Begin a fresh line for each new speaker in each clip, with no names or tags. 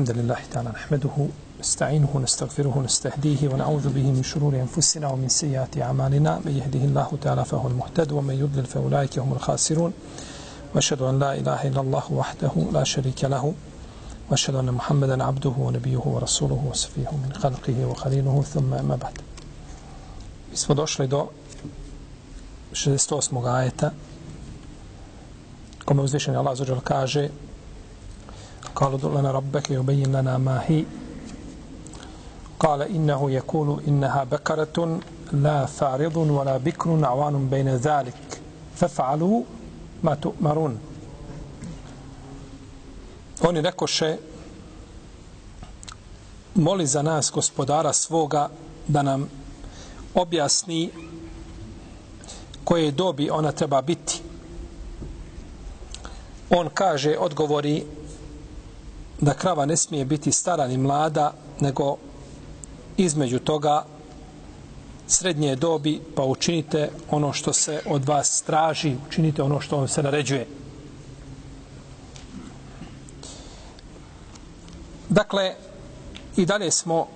الحمد لله تعالى نحمده نستعينه ونستغفره ونستهديه ونعوذ به من شرور أنفسنا ومن سيئات أعمالنا. من يهده الله تعالى فهو المهتد ومن يضلل فأولئك هم الخاسرون. وأشهد أن لا إله إلا الله وحده لا شريك له. وأشهد أن محمدا عبده ونبيه ورسوله وصفيه من خلقه وخليله. ثم أما بعد. Mi smo došli do 68. ajeta kome uzvišen Allah zađer kaže قالوا ادع لنا ربك يبين لنا ما هي قال إنه يقول إنها بكرة لا فارض ولا بكر عوان بين ذلك فافعلوا ما تؤمرون Oni rekoše, moli za nas gospodara svoga da nam objasni koje dobi ona treba biti. On kaže, odgovori, da krava ne smije biti stara ni mlada, nego između toga srednje dobi, pa učinite ono što se od vas traži, učinite ono što vam se naređuje. Dakle, i dalje smo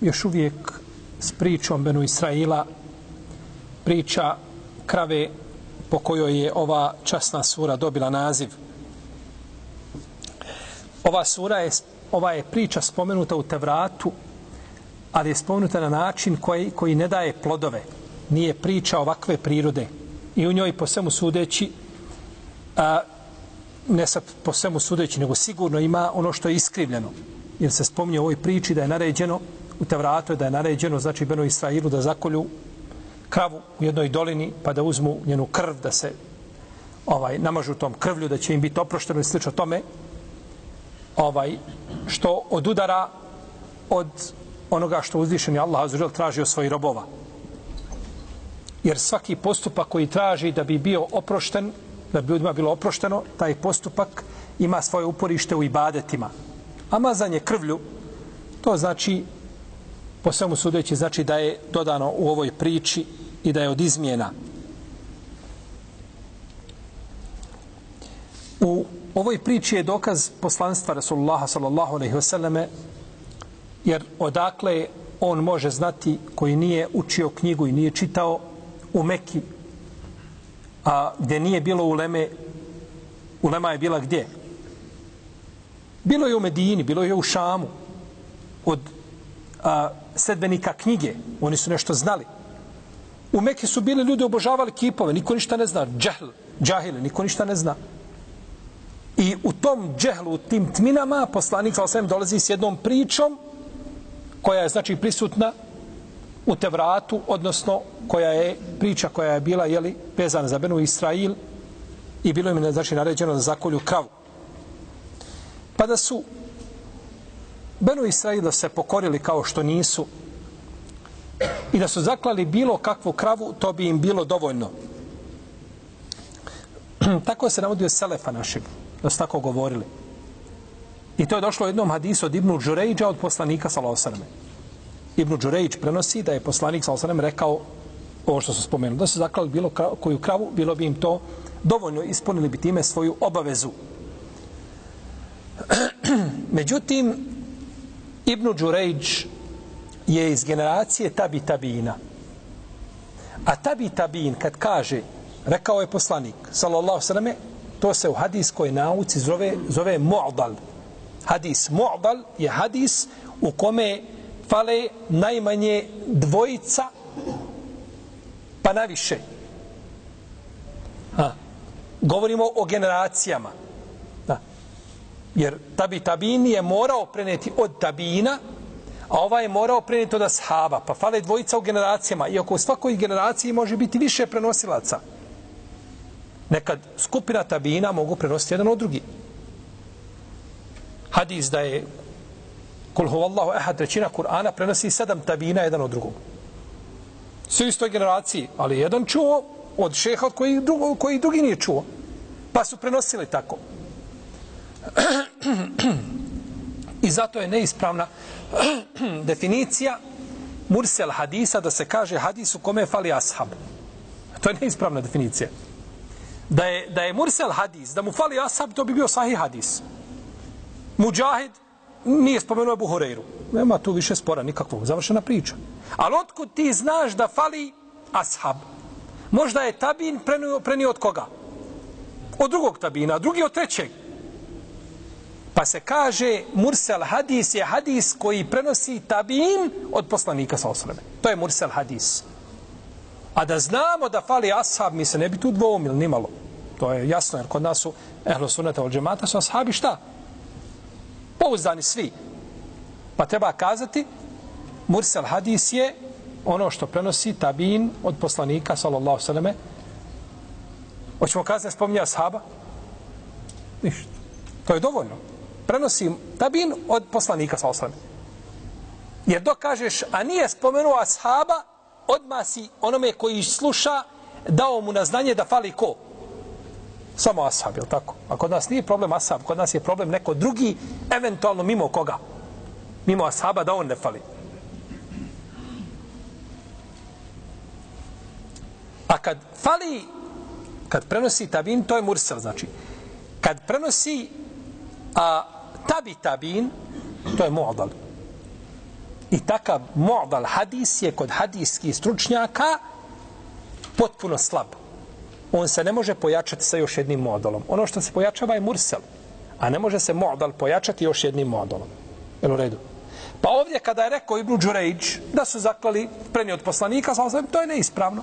još uvijek s pričom Benu Israila, priča krave po kojoj je ova časna sura dobila naziv – ova sura je, ova je priča spomenuta u Tevratu, ali je spomenuta na način koji, koji ne daje plodove. Nije priča ovakve prirode. I u njoj po svemu sudeći, a, ne sad po svemu sudeći, nego sigurno ima ono što je iskrivljeno. Jer se spominje u ovoj priči da je naređeno u Tevratu, da je naređeno, znači Beno Israilu, da zakolju kravu u jednoj dolini, pa da uzmu njenu krv, da se ovaj namažu tom krvlju, da će im biti oprošteno i slično tome ovaj što odudara od onoga što uzvišeni Allah azrael traži od svojih robova. Jer svaki postupak koji traži da bi bio oprošten, da bi ljudima bilo oprošteno, taj postupak ima svoje uporište u ibadetima. A mazanje krvlju, to znači, po svemu sudeći, znači da je dodano u ovoj priči i da je od izmjena. U ovoj priči je dokaz poslanstva Rasulullaha sallallahu alaihi wasallame, jer odakle on može znati koji nije učio knjigu i nije čitao u Mekki a gdje nije bilo uleme ulema je bila gdje? Bilo je u Medini bilo je u Šamu od a, sedbenika knjige oni su nešto znali. U Mekki su bili ljudi obožavali kipove niko ništa ne zna džahl, džahil, niko ništa ne zna. I u tom džehlu, u tim tminama, poslanik sa osvijem dolazi s jednom pričom koja je znači prisutna u Tevratu, odnosno koja je priča koja je bila jeli, vezana za Benu Israil i bilo im znači, naređeno da zakolju kravu. Pa da su Benu Israil da se pokorili kao što nisu i da su zaklali bilo kakvu kravu, to bi im bilo dovoljno. Tako se navodio Selefa našeg da su tako govorili. I to je došlo u jednom hadisu od Ibnu Đurejđa od poslanika Salosarme. Ibnu Đurejđ prenosi da je poslanik Salosarme rekao ovo što su spomenuli, da su zaklali bilo koju kravu, bilo bi im to dovoljno, ispunili bi time svoju obavezu. Međutim, Ibnu Đurejđ je iz generacije Tabi Tabina. A Tabi Tabin, kad kaže, rekao je poslanik, sallallahu sallam, To se u hadiskoj nauci zove, zove mu'dal. Hadis mu'dal je hadis u kome fale najmanje dvojica pa naviše. Ha. Govorimo o generacijama. Da. Jer tabi tabin je morao preneti od tabina, a ovaj je morao preneti od ashaba. Pa fale dvojica u generacijama. Iako u svakoj generaciji može biti više prenosilaca nekad skupina tabina mogu prenositi jedan od drugi. Hadis da je kul huvallahu ehad trećina Kur'ana prenosi sedam tabina jedan od drugog. Svi iz toj generaciji, ali jedan čuo od šeha koji, drugo, koji drugi nije čuo. Pa su prenosili tako. I zato je neispravna definicija mursel hadisa da se kaže hadisu kome fali ashab. To je neispravna definicija da je, da je mursel hadis, da mu fali ashab, to bi bio sahih hadis. Mujahid nije spomenuo Ebu Horeiru. Nema tu više spora nikakvog. Završena priča. Ali otkud ti znaš da fali ashab? Možda je tabin prenio, prenio od koga? Od drugog tabina, a drugi od trećeg. Pa se kaže Mursel hadis je hadis koji prenosi tabin od poslanika sa osreme. To je Mursel hadis. A da znamo da fali ashab, mi se ne bi tu dvoumili nimalo. To je jasno, jer kod nas su ehlo sunata od džemata, su ashabi šta? Pouzdani svi. Pa treba kazati, Mursel hadis je ono što prenosi tabin od poslanika, sallallahu sallame. Hoćemo kazati, spominja ashaba? Ništa. To je dovoljno. Prenosi tabin od poslanika, sallallahu sallame. Jer dok kažeš, a nije spomenuo ashaba, odmah si onome koji sluša dao mu na znanje da fali ko? Samo ashab, je tako? A kod nas nije problem ashab, kod nas je problem neko drugi, eventualno mimo koga? Mimo ashaba da on ne fali. A kad fali, kad prenosi tabin, to je mursel, znači. Kad prenosi a, tabi tabin, to je muadal. I takav mu'dal hadis je kod hadijskih stručnjaka potpuno slab. On se ne može pojačati sa još jednim modalom. Ono što se pojačava je mursel. A ne može se modal pojačati još jednim modalom. Jel u redu? Pa ovdje kada je rekao Ibnu Đurejđ da su zaklali preni od poslanika, to je neispravno.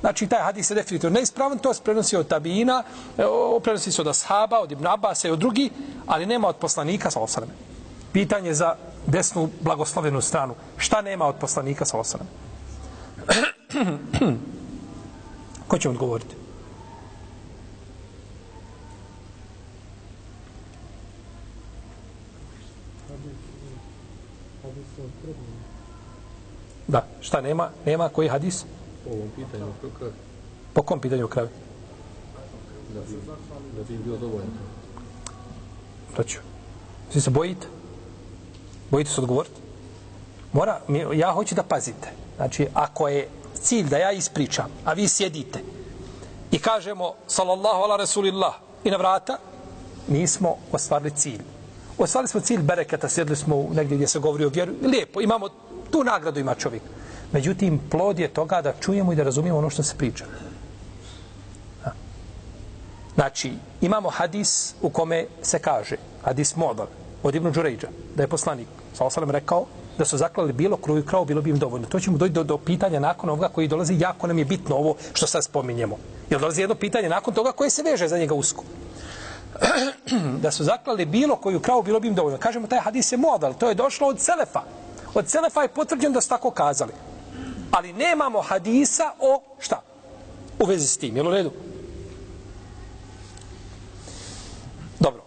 Znači, taj hadis je definitivno neispravan, to se prenosi od tabina, e, prenosi se od ashaba, od Ibn Abasa i od drugi, ali nema od poslanika, sa osrame. Pitanje za desnu blagoslovenu stranu. Šta nema od poslanika, sa osrame? Ko će odgovoriti? Da, šta nema? Nema koji hadis?
Po ovom pitanju.
Po kom pitanju krvi?
Da bi, da bi bio dovoljno.
To ću. Svi se bojite? Bojite se odgovoriti? Mora, mi, ja hoću da pazite. Znači, ako je cilj da ja ispričam, a vi sjedite i kažemo sallallahu ala rasulillah i na vrata, nismo ostvarili cilj. Ostvarili smo cilj bereketa, sjedli smo negdje gdje se govori o vjeru. Lijepo, imamo tu nagradu ima čovjek. Međutim, plod je toga da čujemo i da razumijemo ono što se priča. Znači, imamo hadis u kome se kaže, hadis modal, od Ibnu Đurejđa, da je poslanik, sa osalem rekao, da su zaklali bilo kruju i bilo bi im dovoljno. To ćemo doći do, do pitanja nakon ovoga koji dolazi, jako nam je bitno ovo što sad spominjemo. Jer dolazi jedno pitanje nakon toga koje se veže za njega usko. da su zaklali bilo koju kravu, bilo bi im dovoljno. Kažemo, taj hadis je modal, to je došlo od Selefa. Od Selefa je potvrđeno da su tako kazali. Ali nemamo hadisa o šta? U vezi s tim, jel u redu? Dobro.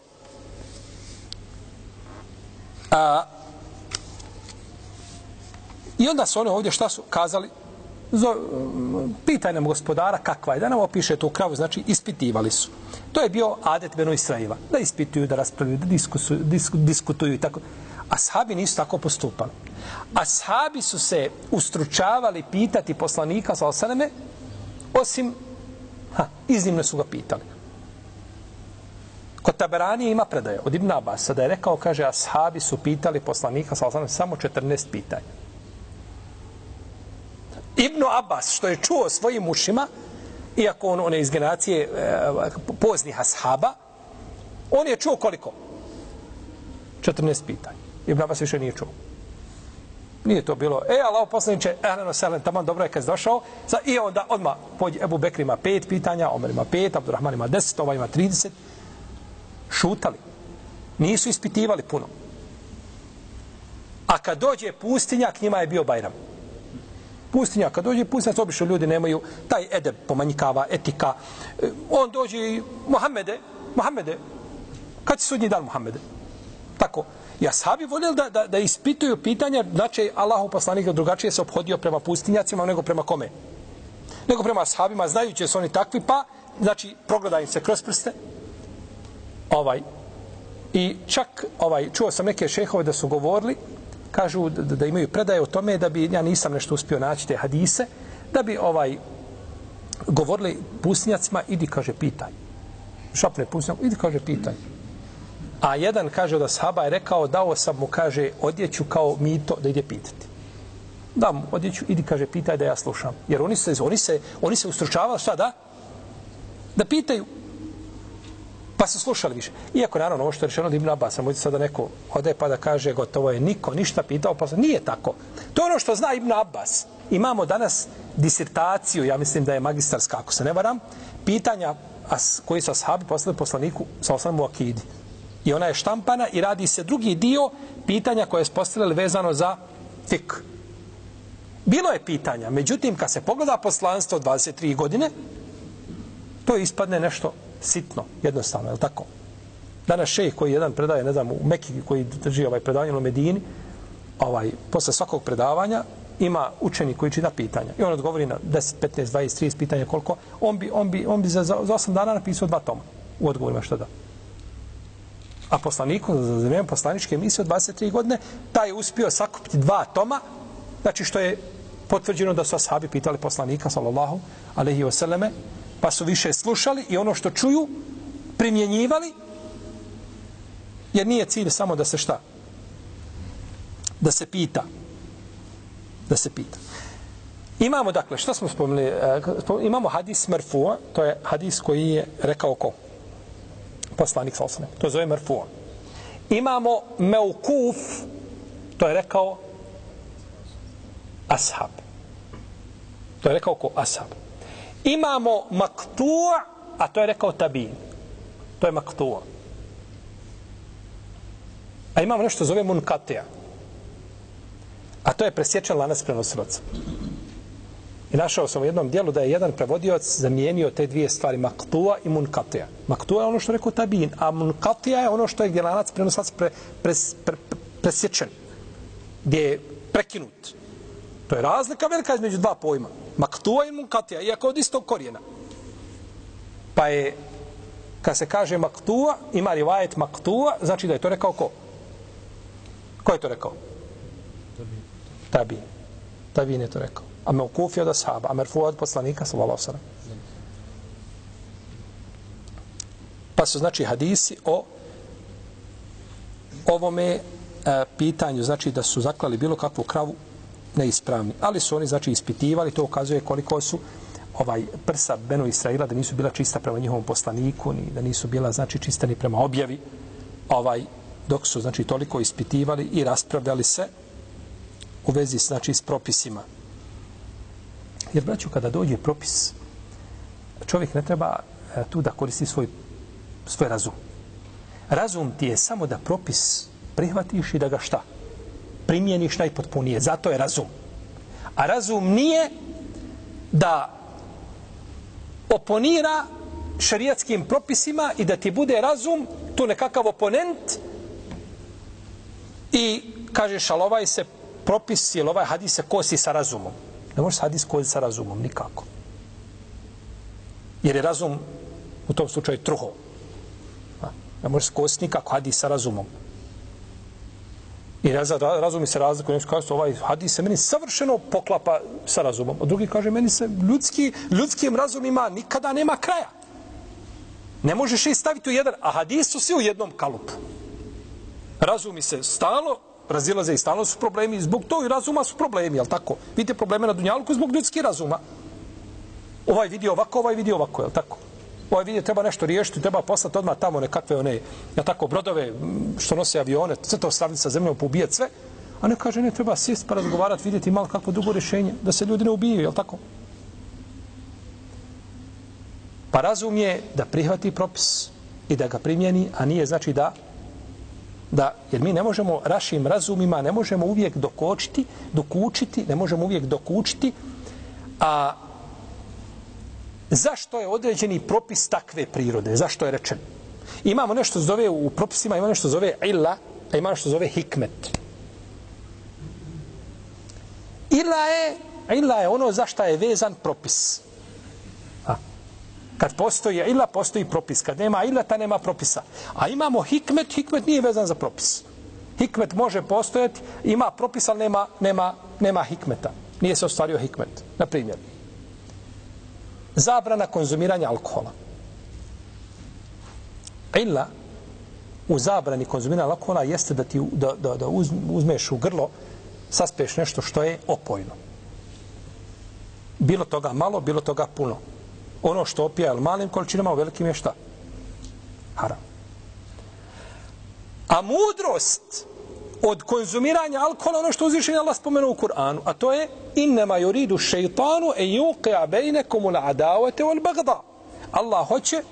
A, I onda su oni ovdje šta su kazali? Zo, pitaj nam gospodara kakva je. Da nam opiše tu kravu, znači ispitivali su. To je bio adet Beno Israeva. Da ispituju, da raspravljaju, da diskusu, disk, diskutuju i tako. Ashabi nisu tako postupali. Ashabi su se ustručavali pitati poslanika sa osaneme, osim, ha, iznimno su ga pitali. Kod Taberani ima predaje od Ibn Abasa da je rekao, kaže, ashabi su pitali poslanika sa samo 14 pitanja. Ibn Abbas, što je čuo svojim ušima, iako on, on je iz generacije e, poznih ashaba, on je čuo koliko? 14 pitanja. Ibn Abbas više nije čuo. Nije to bilo, e, Allah poslaniče, ehleno selen, tamo dobro je kad je došao, za, i onda odmah pođe, Ebu Bekri ima pet pitanja, Omer ima pet, Abdurrahman ima deset, ovaj ima trideset. Šutali. Nisu ispitivali puno. A kad dođe pustinja, k njima je bio Bajram. Pustinja, kad dođe pustinja, obično ljudi nemaju taj edeb, pomanjkava, etika. E, on dođe i Mohamede, Mohamede, kad si sudnji dan Mohamede? Tako. Ja ashabi voljeli da, da, da ispituju pitanja, znači Allahu poslanika drugačije se obhodio prema pustinjacima nego prema kome? Nego prema ashabima, znajući da su oni takvi, pa, znači, progleda im se kroz prste. Ovaj. I čak, ovaj, čuo sam neke šehove da su govorili, kažu da, da imaju predaje o tome da bi, ja nisam nešto uspio naći te hadise, da bi ovaj govorili pustinjacima, idi, kaže, pitaj. Šapne pustinjacima, idi, kaže, pitaj. A jedan kaže od ashaba je rekao, dao sam mu, kaže, odjeću kao mito da ide pitati. Da mu odjeću, idi, kaže, pitaj da ja slušam. Jer oni se, oni se, oni se ustručavali, šta da? Da pitaju. Pa su slušali više. Iako, naravno, ovo što je rečeno od Ibn Abbas, možete sada neko ode pa da kaže, gotovo je niko ništa pitao, pa nije tako. To je ono što zna Ibn Abbas. Imamo danas disertaciju, ja mislim da je magistarska, ako se ne varam, pitanja as, koji su ashabi poslali poslaniku sa osnovom u akidi. I ona je štampana i radi se drugi dio pitanja koje je postavljali vezano za fik. Bilo je pitanja, međutim, kad se pogleda poslanstvo 23 godine, to ispadne nešto sitno, jednostavno, je li tako? Danas šejh koji jedan predaje, ne znam, u Mekki koji drži ovaj predavanje u Medini, ovaj, posle svakog predavanja, ima učeni koji čita pitanja. I on odgovori na 10, 15, 20, 30 pitanja koliko. On bi, on bi, on bi za, za, za 8 dana napisao dva toma u odgovorima što da. A poslaniku, za vrijeme poslaničke emisije od 23 godine, taj je uspio sakupiti dva toma, znači što je potvrđeno da su ashabi pitali poslanika, sallallahu alaihi wasallame, pa su više slušali i ono što čuju, primjenjivali, jer nije cilj samo da se šta? Da se pita. Da se pita. Imamo, dakle, što smo spomenuli? E, imamo hadis Merfua, to je hadis koji je rekao ko? Poslanik Salsane. To zove Merfua. Imamo Meukuf, to je rekao Ashab. To je rekao ko? Ashab. Imamo Maktua, a to je rekao Tabin. To je Maktua. A imamo nešto zove Munkatea. A to je presječen lanac prenosilaca. I našao sam u jednom dijelu da je jedan prevodioc zamijenio te dvije stvari, maktua i munkatea. Maktua je ono što rekao tabin, a munkatea je ono što je gdje lanac prenosilac pre, pre, pre, pre, presječen, gdje je prekinut. To je razlika velika između dva pojma. Maktua i munkatea, iako od istog korijena. Pa je, kad se kaže maktua, ima rivajet maktua, znači da je to rekao ko? Ko je to rekao? Tabin. Tabin je to rekao. A me ukufio od ashaba, a merfu od poslanika, sallallahu sallam. Pa su znači hadisi o ovome e, pitanju, znači da su zaklali bilo kakvu kravu neispravni. Ali su oni znači ispitivali, to ukazuje koliko su ovaj prsa Benu Israila da nisu bila čista prema njihovom poslaniku, ni da nisu bila znači čista ni prema objavi. Ovaj dok su znači toliko ispitivali i raspravljali se u vezi znači s propisima. Jer braću kada dođe propis čovjek ne treba e, tu da koristi svoj svoj razum. Razum ti je samo da propis prihvatiš i da ga šta? Primjeniš najpotpunije. Zato je razum. A razum nije da oponira šarijatskim propisima i da ti bude razum tu nekakav oponent i kažeš ali ovaj se propis ili ovaj hadis se kosi sa razumom. Ne može se hadis kosi sa razumom, nikako. Jer je razum u tom slučaju truho. Ne može se kositi nikako hadis sa razumom. I ne znam, razumi se razliku, nešto kaže, ovaj hadis se meni savršeno poklapa sa razumom. A drugi kaže, meni se ljudski, ljudskim razumima nikada nema kraja. Ne možeš ih staviti u jedan, a hadis su svi u jednom kalupu. Razumi se stalo, razilaze i stalno su problemi, zbog tog i razuma su problemi, jel tako? Vidite probleme na Dunjalku zbog ljudskih razuma. Ovaj vidi ovako, ovaj vidi ovako, jel tako? Ovaj vidio treba nešto riješiti, treba poslati odmah tamo nekakve one, ja tako, brodove što nose avione, sve to staviti sa zemljom, poubijati sve. A ne kaže, ne treba sjest pa razgovarati, vidjeti malo kakvo dugo rješenje, da se ljudi ne ubijaju, jel tako? Pa razum je da prihvati propis i da ga primjeni, a nije znači da da, jer mi ne možemo rašim razumima, ne možemo uvijek dokočiti, dokučiti, ne možemo uvijek dokučiti, a zašto je određeni propis takve prirode? Zašto je rečen? Imamo nešto zove u propisima, ima nešto zove illa, a ima nešto zove hikmet. Illa je, illa je ono zašto je vezan propis. A. Kad postoji illa, postoji propis. Kad nema illa, ta nema propisa. A imamo hikmet, hikmet nije vezan za propis. Hikmet može postojati, ima propis, ali nema, nema, nema hikmeta. Nije se ostvario hikmet. Na primjer, zabrana konzumiranja alkohola. Illa u zabrani konzumiranja alkohola jeste da ti da, da, da uzmeš u grlo, saspeš nešto što je opojno. Bilo toga malo, bilo toga puno. Ono što opija u malim količinama, u velikim je šta? Haram. A mudrost od konzumiranja alkohola, ono što uzvišenje Allah spomenuo u Kur'anu, a to je innema yuridu šeitanu e yuqia bejnekom ul adavate wal bagda. Allah hoće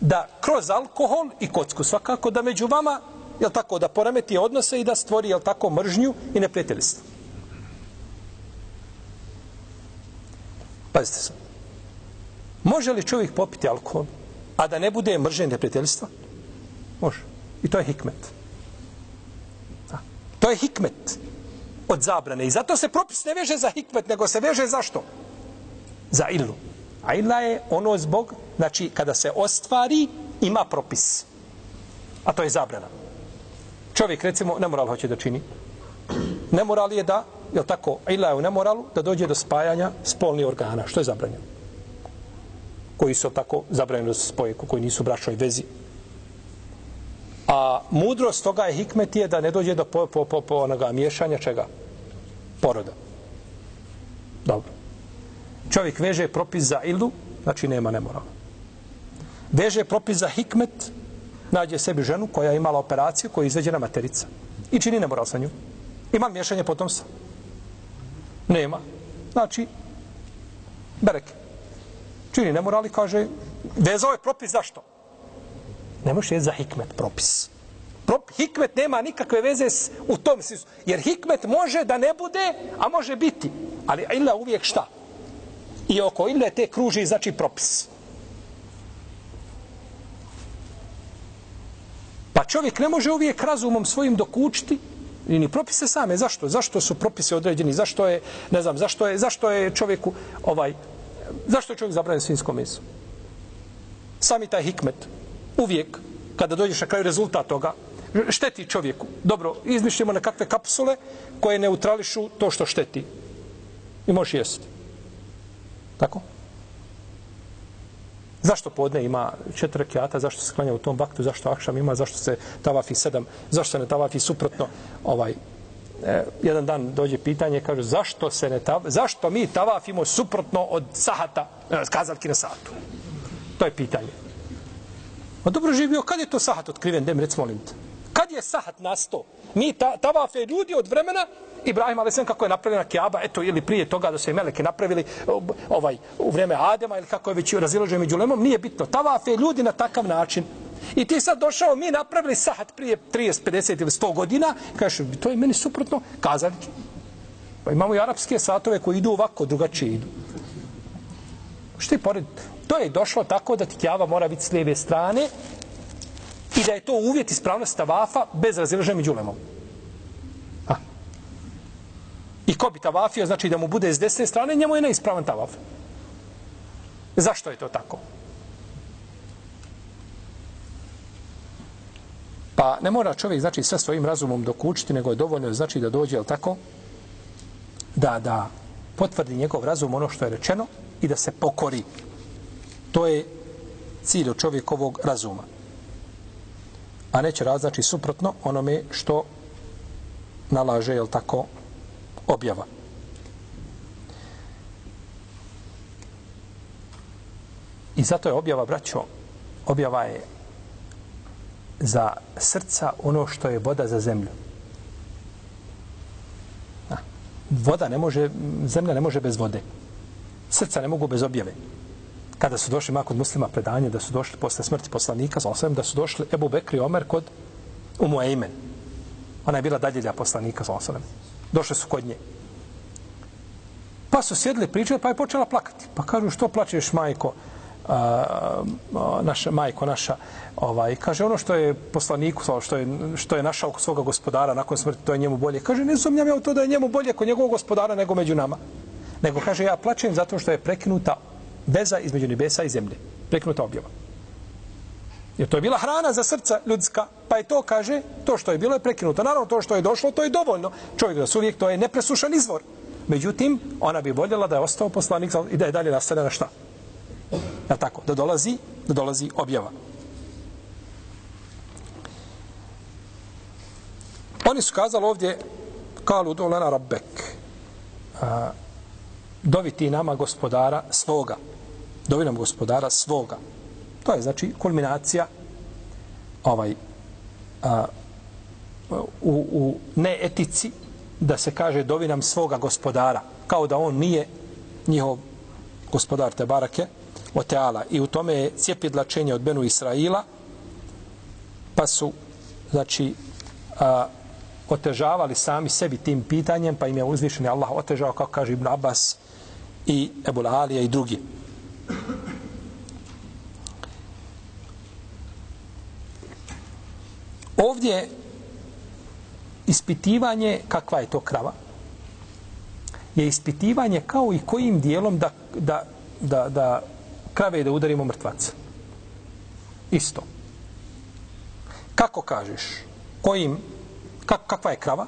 da kroz alkohol i kocku svakako da među vama jel tako, da poremeti odnose i da stvori, jel tako, mržnju i neprijateljstvo. Pazite se. Može li čovjek popiti alkohol, a da ne bude mržnje i neprijateljstva? Može. I to je hikmet. To je hikmet od zabrane. I zato se propis ne veže za hikmet, nego se veže za što? Za ilu. A ila je ono zbog, znači, kada se ostvari, ima propis. A to je zabrana. Čovjek, recimo, nemoral hoće da čini. Nemoral je da, je tako, ila je u nemoralu, da dođe do spajanja spolnih organa. Što je zabranjeno? Koji su tako zabranjeni da se spoje, koji nisu u bračnoj vezi. A mudrost toga je hikmet je da ne dođe do po, po, po, po onoga miješanja čega? Poroda. Dobro. Čovjek veže propis za ilu, znači nema nemorala. Veže propis za hikmet, nađe sebi ženu koja je imala operaciju, koja je izveđena materica. I čini nemoral sa nju. Ima miješanje potomstva? Nema. Znači, bereke. Čini nemoral i kaže, vezao je propis zašto? Ne možeš je za hikmet propis. Prop, hikmet nema nikakve veze s, u tom smislu. Jer hikmet može da ne bude, a može biti. Ali illa uvijek šta? I oko illa te kruži znači propis. Pa čovjek ne može uvijek razumom svojim dokučiti i ni propise same. Zašto? Zašto su propise određeni? Zašto je, ne znam, zašto je, zašto je čovjeku ovaj, zašto je čovjek zabranjen svinskom mesu? Sami taj hikmet. Uvijek, kada dođeš na kraju rezultat toga, šteti čovjeku. Dobro, izmišljamo na kakve kapsule koje neutrališu to što šteti. I možeš jesti. Tako? Zašto podne ima četiri rekiata, zašto se klanja u tom vaktu, zašto akšam ima, zašto se tavafi sedam, zašto se ne tavafi suprotno ovaj e, jedan dan dođe pitanje, kaže zašto se ne tav, zašto mi tavafimo suprotno od sahata, e, kazaljki na satu? To je pitanje. A dobro živio, kad je to sahat otkriven, dem rec molim te. Kad je sahat nasto? Mi ta, tavafe ljudi od vremena Ibrahim ali kako je napravljena Kjaba, eto ili prije toga da su je meleke napravili ovaj u vrijeme Adema ili kako je već razilažen među lemom, nije bitno. Tavafe ljudi na takav način. I ti sad došao, mi napravili sahat prije 30, 50 ili 100 godina, kažeš, to je meni suprotno, kazali. Pa imamo i arapske satove koji idu ovako, drugačije idu. Što je pored? To je došlo tako da ti kjava mora biti s lijeve strane i da je to uvjet ispravnosti tavafa bez razilaženja među lemom. I ko bi tavafio, znači da mu bude s desne strane, njemu je neispravan tavaf. Zašto je to tako? Pa ne mora čovjek, znači, sve svojim razumom dokučiti, nego je dovoljno, znači, da dođe, ali tako, da, da potvrdi njegov razum ono što je rečeno i da se pokori. To je cilj čovjekovog razuma. A neće raznači suprotno onome što nalaže, jel tako, objava. I zato je objava, braćo, objava je za srca ono što je voda za zemlju. Voda ne može, zemlja ne može bez vode. Srca ne mogu bez objave. Kada su došli makod muslima predanje, da su došli posle smrti poslanika, znači da su došli Ebu Bekri Omer kod Umu Ejmen. Ona je bila daljilja poslanika, znači došli su kod nje. Pa su sjedli, pričali, pa je počela plakati. Pa kažu, što plačeš, majko, a, a, naša, majko naša, ovaj, kaže, ono što je poslaniku, što je, što je našao kod svoga gospodara nakon smrti, to je njemu bolje. Kaže, ne sumnjam ja u to da je njemu bolje kod njegovog gospodara nego među nama. Nego, kaže, ja plačem zato što je prekinuta veza između nebesa i zemlje. Prekinuta objava. Jer to je bila hrana za srca ljudska, pa je to, kaže, to što je bilo je prekinuto. Naravno, to što je došlo, to je dovoljno. Čovjek da su uvijek, to je nepresušan izvor. Međutim, ona bi voljela da je ostao poslanik i da je dalje nastavljena šta? Ja tako, da dolazi, da dolazi objava. Oni su kazali ovdje, kalu dolana rabbek, a, dovi ti nama gospodara svoga dovinom gospodara svoga. To je znači kulminacija ovaj a, u, u neetici da se kaže dovinam svoga gospodara kao da on nije njihov gospodar te barake o teala i u tome je cijepidlačenje od Benu Israila pa su znači a, otežavali sami sebi tim pitanjem pa im je uzvišeni Allah otežao kao kaže Ibn Abbas i Ebu Alija i drugi ovdje ispitivanje kakva je to krava je ispitivanje kao i kojim dijelom da, da, da, da krave da udarimo mrtvaca. Isto. Kako kažeš? Kojim, kak, kakva je krava?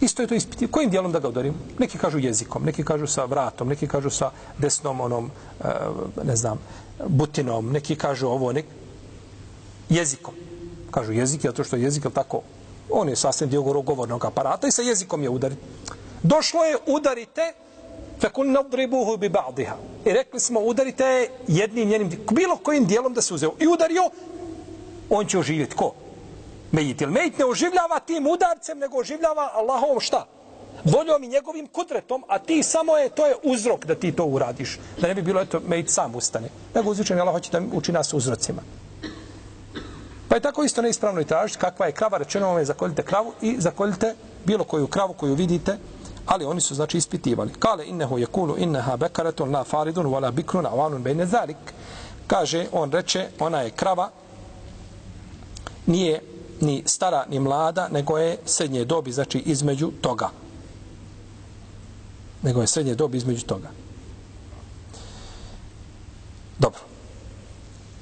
Isto je to ispitivanje. Kojim dijelom da ga udarimo? Neki kažu jezikom, neki kažu sa vratom, neki kažu sa desnom onom, eh, ne znam, butinom, neki kažu ovo, nek... jezikom. Kažu jezik, to što je jezik, tako, on je sasvim dio govornog aparata i sa jezikom je udari. Došlo je udarite Fekun nadribuhu bi ba'diha. I rekli smo, udarite jednim njenim, bilo kojim dijelom da se uzeo. I udario, on će oživjeti. Ko? Mejit. Jer mejit ne oživljava tim udarcem, nego oživljava Allahovom šta? Voljom i njegovim kudretom, a ti samo je, to je uzrok da ti to uradiš. Da ne bi bilo, eto, mejit sam ustane. Nego uzvičan Allah hoće da uči nas uzrocima. Pa je tako isto neispravno i tražiti kakva je krava, rečeno vam je zakoljite kravu i zakoljite bilo koju kravu koju vidite, ali oni su znači ispitivali. Kale innehu je kulu inneha bekaretun la faridun wala bikrun avanun bejne zalik. Kaže, on reče, ona je krava, nije ni stara ni mlada, nego je srednje dobi, znači između toga. Nego je srednje dobi između toga. Dobro.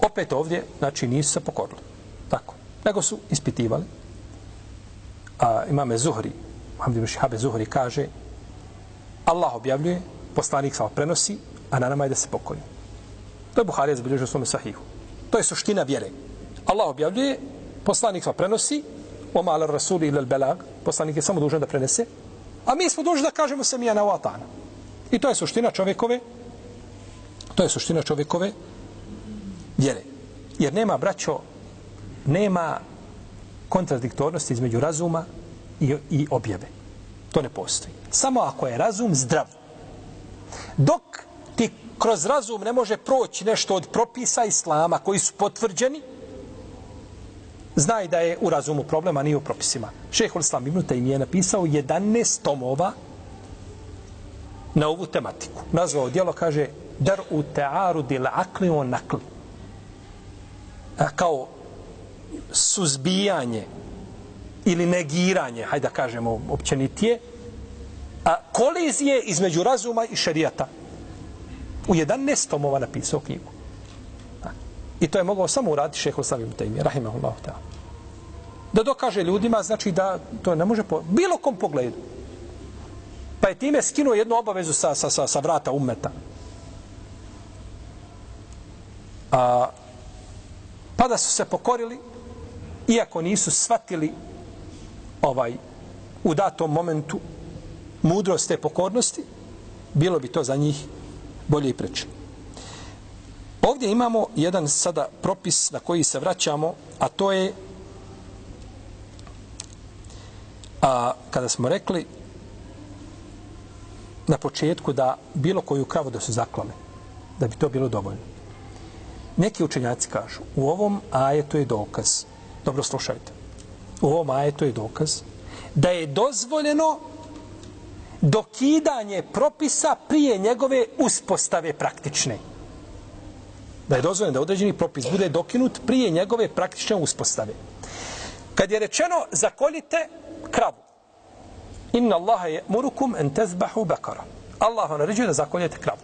Opet ovdje, znači nisu se pokorili. Tako. Nego su ispitivali. A imame Zuhri, Muhammed ibn Shihab Zuhri kaže Allah objavljuje, poslanik samo prenosi, a na nama je da se pokori. To je Buharija zabilježio u svome sahihu. To je suština vjere. Allah objavljuje, poslanik samo prenosi, oma ala rasuli ili belag, poslanik je samo dužan da prenese, a mi smo dužni da kažemo se mija na vatana. I to je suština čovjekove, to je suština čovjekove vjere. Jer nema, braćo, nema kontradiktornosti između razuma i, i objave. To ne postoji. Samo ako je razum zdrav. Dok ti kroz razum ne može proći nešto od propisa islama koji su potvrđeni, znaj da je u razumu problema, nije u propisima. Šehol Islam Ibn Taymi je napisao 11 tomova na ovu tematiku. Nazvao dijelo, kaže, dar u tearu dil akli on nakli. A kao suzbijanje ili negiranje, hajde da kažemo općenitije, a kolizije između razuma i šerijata. U 11 tomova napisao knjigu. I to je mogao samo uraditi šeho Slavim Tejmi, rahimahullahu ta'ala. Da dokaže ljudima, znači da to ne može po bilo kom pogledu. Pa je time skinuo jednu obavezu sa, sa, sa, sa vrata umeta. A, pa da su se pokorili, iako nisu shvatili ovaj u datom momentu mudrost te pokornosti, bilo bi to za njih bolje i preče. Ovdje imamo jedan sada propis na koji se vraćamo, a to je a, kada smo rekli na početku da bilo koju kravu da se zaklame, da bi to bilo dovoljno. Neki učenjaci kažu, u ovom ajetu je dokaz, dobro slušajte, u ovom ajetu je dokaz da je dozvoljeno dokidanje propisa prije njegove uspostave praktične. Da je dozvoljeno da određeni propis bude dokinut prije njegove praktične uspostave. Kad je rečeno zakoljite kravu. Inna Allaha je murukum en tezbahu bekara. Allah vam naređuje da zakoljete kravu.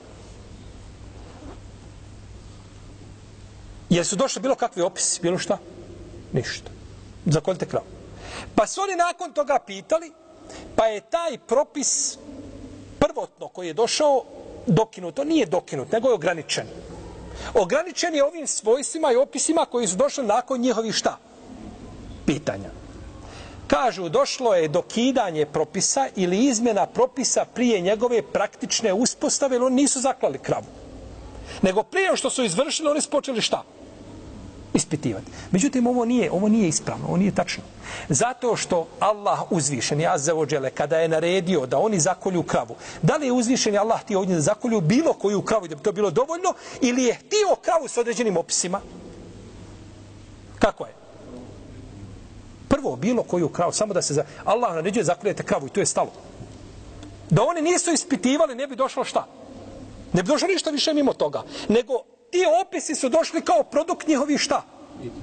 Jesu došli bilo kakvi opisi, bilo šta? Ništa zakoljite kravu. Pa su oni nakon toga pitali, pa je taj propis prvotno koji je došao dokinut, to nije dokinut, nego je ograničen. Ograničen je ovim svojstvima i opisima koji su došli nakon njihovih šta? Pitanja. Kažu, došlo je do kidanje propisa ili izmjena propisa prije njegove praktične uspostave, ili oni nisu zaklali kravu. Nego prije što su izvršili, oni su počeli šta? Ispitivati. Međutim, ovo nije, ovo nije ispravno, ovo nije tačno. Zato što Allah uzvišen, ja za ođele, kada je naredio da oni zakolju kravu, da li je uzvišen Allah ti ovdje da zakolju bilo koju kravu da bi to bilo dovoljno, ili je htio kravu s određenim opisima? Kako je? Prvo, bilo koju kravu, samo da se za... Allah naređuje zakoljete kravu i to je stalo. Da oni nisu ispitivali, ne bi došlo šta? Ne bi došlo ništa više mimo toga. Nego ti opisi su došli kao produkt njihovi šta?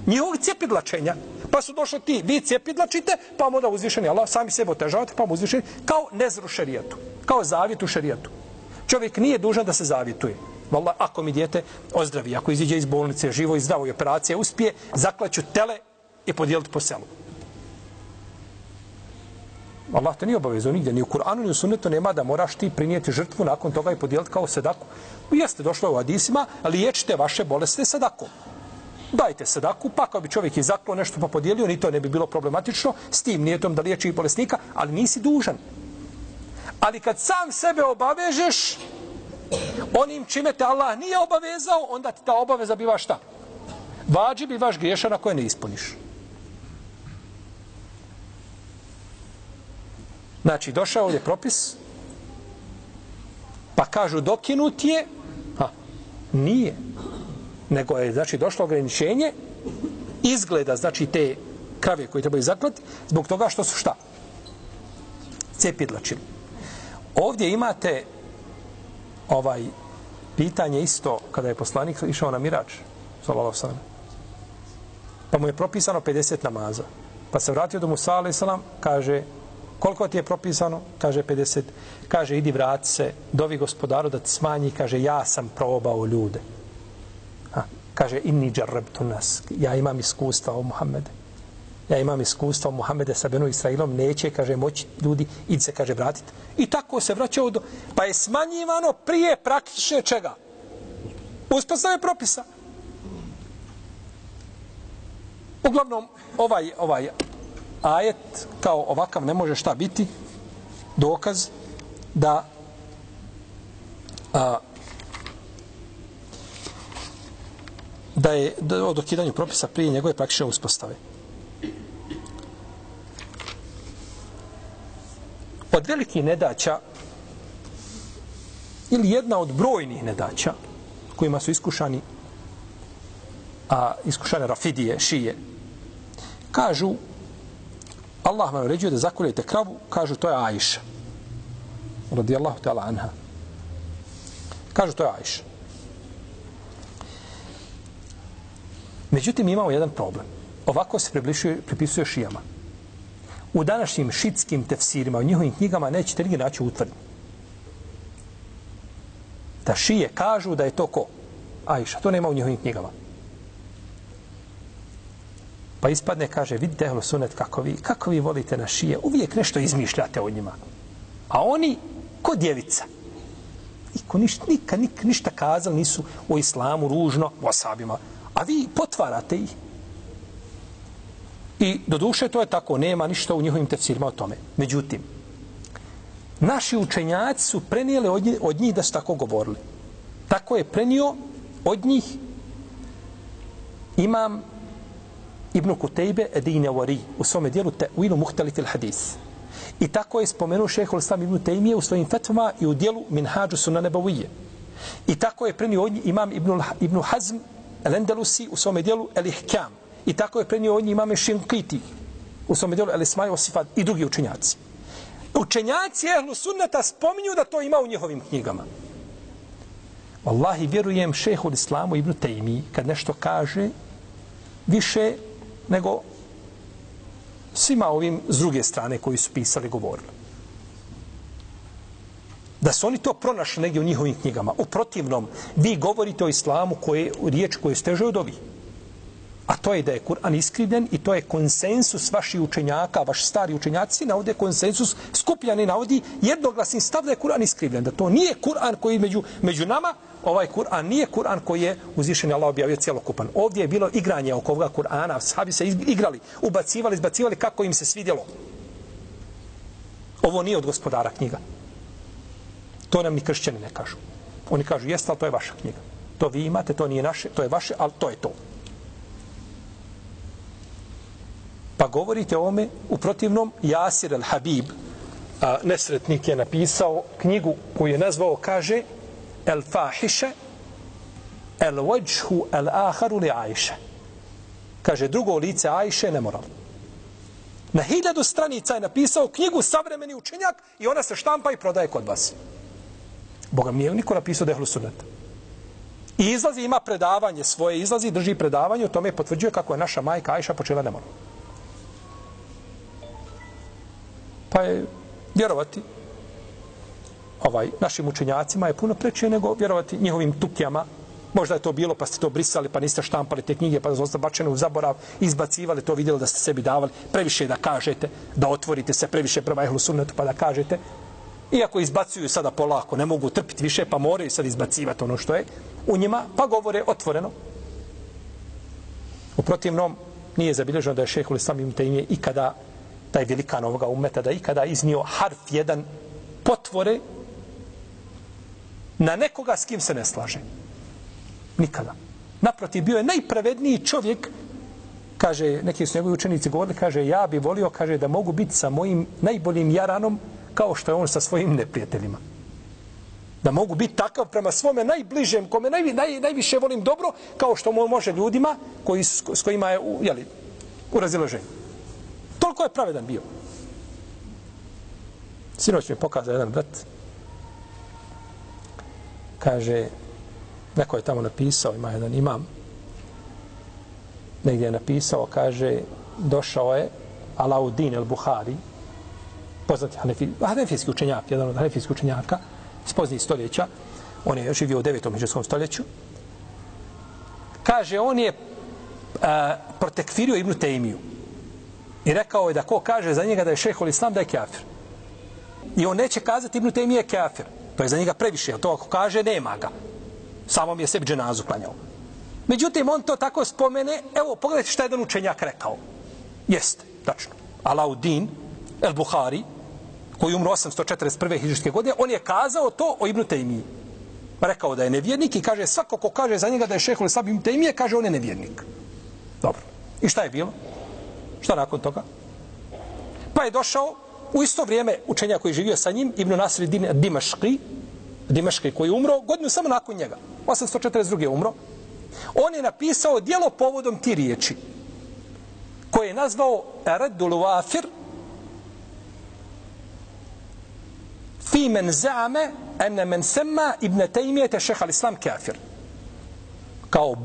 Njihovog cjepidlačenja. Pa su došli ti, vi cjepidlačite, pa mu da uzvišeni Allah, sami sebe otežavate, pa mu uzvišeni, kao nezru šerijetu. Kao zavit u šerijetu. Čovjek nije dužan da se zavituje. Vala, ako mi dijete ozdravi, ako iziđe iz bolnice, živo i zdravo i operacija uspije, zaklaću tele i podijeliti po selu. Allah te nije obavezao nigdje, ni u Kur'anu, ni u sunnetu nema da moraš ti prinijeti žrtvu nakon toga i podijeliti kao sedaku. Jeste došlo u Adisima, liječite vaše bolesti sadakom. Dajte sedaku, pa kao bi čovjek izaklo nešto pa podijelio, ni to ne bi bilo problematično, s tim nije tom da liječi bolesnika, ali nisi dužan. Ali kad sam sebe obavežeš, onim čime te Allah nije obavezao, onda ti ta obaveza biva šta? Vađi bi vaš griješan ako je ne ispuniš. Znači, došao ovdje propis, pa kažu dokinut je, ha, nije, nego je, znači, došlo ograničenje, izgleda, znači, te krave koje trebaju zaklati, zbog toga što su šta? Cepidlačili. Ovdje imate ovaj pitanje isto kada je poslanik išao na mirač, sallallahu sallam. Pa mu je propisano 50 namaza. Pa se vratio do Musa, alaihi kaže, Koliko ti je propisano? Kaže 50. Kaže, idi vrati se, dovi gospodaru da ti smanji. Kaže, ja sam probao ljude. Ha. Kaže, inni džarrabtu nas. Ja imam iskustva o Muhammede. Ja imam iskustva o Muhammede sa Benu Israilom. Neće, kaže, moći ljudi, idi se, kaže, vratiti. I tako se vraćao do... Pa je smanjivano prije praktične čega? Uspostave propisa. Uglavnom, ovaj, ovaj ajet kao ovakav ne može šta biti dokaz da a, da je da, o dokidanju propisa prije njegove praktične uspostave. Od velikih nedaća ili jedna od brojnih nedaća kojima su iskušani a iskušane rafidije, šije, kažu Allah vam ređuje da zakoljete kravu, kažu to je Ajša. Radijallahu ta'ala anha. Kažu to je Ajša. Međutim, imamo jedan problem. Ovako se pripisuje šijama. U današnjim šitskim tefsirima, u njihovim knjigama, nećete nigdje naći utvrditi. Da šije kažu da je to ko? Ajša. To nema u njihovim knjigama. Pa ispadne, kaže, vidite ehlu sunet kako vi, kako vi volite na šije, uvijek nešto izmišljate o njima. A oni, ko djevica. Niko ništa, nikad, nik, ništa kazali nisu o islamu ružno, o asabima. A vi potvarate ih. I do duše to je tako, nema ništa u njihovim tefsirima o tome. Međutim, naši učenjaci su prenijeli od njih, od njih da su tako govorili. Tako je prenio od njih imam Ibn Kutejbe Edine Wari u svome dijelu Te'uilu Muhtalif il Hadis. I tako je spomenuo šehol Islam Ibn Tejmije u svojim fetvama i u dijelu Minhađu Sunna Nebavije. I tako je prenio od imam Ibn, Ibn Hazm El-Endelusi u svome dijelu El Ihkam. I tako je prenio od njih imam Šinkiti u svome dijelu El Ismaj Osifad i drugi učenjaci. Učenjaci Ehlu Sunnata spominju da to ima u njihovim knjigama. Wallahi, vjerujem šehol Islamu Ibn Tejmiji kad nešto kaže više nego svima ovim s druge strane koji su pisali govorili. Da su oni to pronašli negdje u njihovim knjigama. U protivnom, vi govorite o islamu koje, riječ koju steže od ovih. A to je da je Kur'an iskrivljen i to je konsensus vaših učenjaka, vaš stari učenjaci navode konsensus, skupljani navodi jednoglasni stav da je Kur'an iskrivljen, da to nije Kur'an koji među, među nama, ovaj Kur'an nije Kur'an koji je uzvišen Allah objavio cijelokupan. Ovdje je bilo igranje oko ovoga Kur'ana, sahabi se igrali, ubacivali, izbacivali kako im se svidjelo. Ovo nije od gospodara knjiga. To nam ni kršćani ne kažu. Oni kažu, jeste, ali to je vaša knjiga. To vi imate, to nije naše, to je vaše, ali to je to. Pa govorite o ome, u protivnom, Jasir el-Habib, a, nesretnik je napisao knjigu koju je nazvao, kaže, El Fahiše, El Vajhu El Aharu li Ajše. Kaže, drugo lice Ajše nemoral. Na hiljadu stranica je napisao knjigu Savremeni učenjak i ona se štampa i prodaje kod vas. Boga mi je niko napisao dehlu sunneta. I izlazi, ima predavanje svoje, izlazi, drži predavanje, o tome potvrđuje kako je naša majka Ajša počela nemoralno. Pa je vjerovati ovaj našim učenjacima je puno preče nego vjerovati njihovim tukijama. Možda je to bilo pa ste to brisali pa niste štampali te knjige pa zostali bačene u zaborav, izbacivali to, vidjeli da ste sebi davali. Previše da kažete, da otvorite se previše prema ehlu sunnetu pa da kažete. Iako izbacuju sada polako, ne mogu trpiti više pa moraju sad izbacivati ono što je u njima, pa govore otvoreno. U protivnom, nije zabilježeno da je šehhul islam im te ikada taj velikan ovoga umeta da ikada iznio harf jedan potvore na nekoga s kim se ne slaže. Nikada. Naprotiv, bio je najpravedniji čovjek, kaže, neki su njegovi učenici govorili, kaže, ja bi volio, kaže, da mogu biti sa mojim najboljim jaranom kao što je on sa svojim neprijateljima. Da mogu biti takav prema svome najbližem, kome naj, naj, najviše volim dobro, kao što mu može ljudima koji, s kojima je u, jeli, u razilaženju. Toliko je pravedan bio. Sinoć mi pokazao jedan brat. Kaže, neko je tamo napisao, ima jedan imam. Negdje je napisao, kaže, došao je Alauddin el Buhari, poznati hanefi, hanefijski učenjak, jedan od hanefijskih učenjaka, iz poznijih stoljeća. On je živio u devetom međuskom stoljeću. Kaže, on je a, protekfirio Ibnu Tejmiju. I rekao je da ko kaže za njega da je šehol islam, da je kafir. I on neće kazati Ibnu Tejmije kafir. To je za njega previše. To ako kaže, nema ga. Samo mi je sebi dženazu klanjao. Međutim, on to tako spomene. Evo, pogledajte šta je jedan učenjak rekao. Jeste, tačno. Alauddin, El Buhari, koji umro 841. hiđarske godine, on je kazao to o Ibnu Tejmiji. Rekao da je nevjernik i kaže svako ko kaže za njega da je šehol islam Ibnu Tejmije, kaže on je nevjernik. Dobro. I šta je bilo? Šta nakon toga? Pa je došao u isto vrijeme učenja koji je živio sa njim, Ibn Nasri Dimaški, Dimaški koji je umro, godinu samo nakon njega. 842. umro. On je napisao dijelo povodom ti riječi, koje je nazvao Ereddul Wafir, fi men zame ene men sema ibn Tejmijete šeha islam kafir. Kao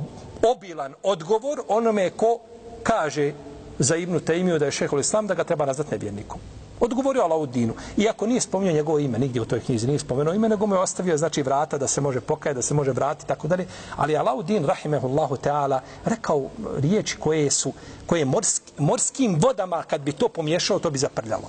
obilan odgovor onome ko kaže za Ibnu Tejmiju da je šehol islam, da ga treba nazvat nevjernikom. Odgovorio Alaudinu. Iako nije spomenuo njegovo ime, nigdje u toj knjizi nije spomenuo ime, nego mu je ostavio znači vrata da se može pokajati, da se može vratiti, tako dalje. Ali Alaudin, rahimehullahu ta'ala, rekao riječi koje su, koje morski, morskim vodama, kad bi to pomiješao, to bi zaprljalo.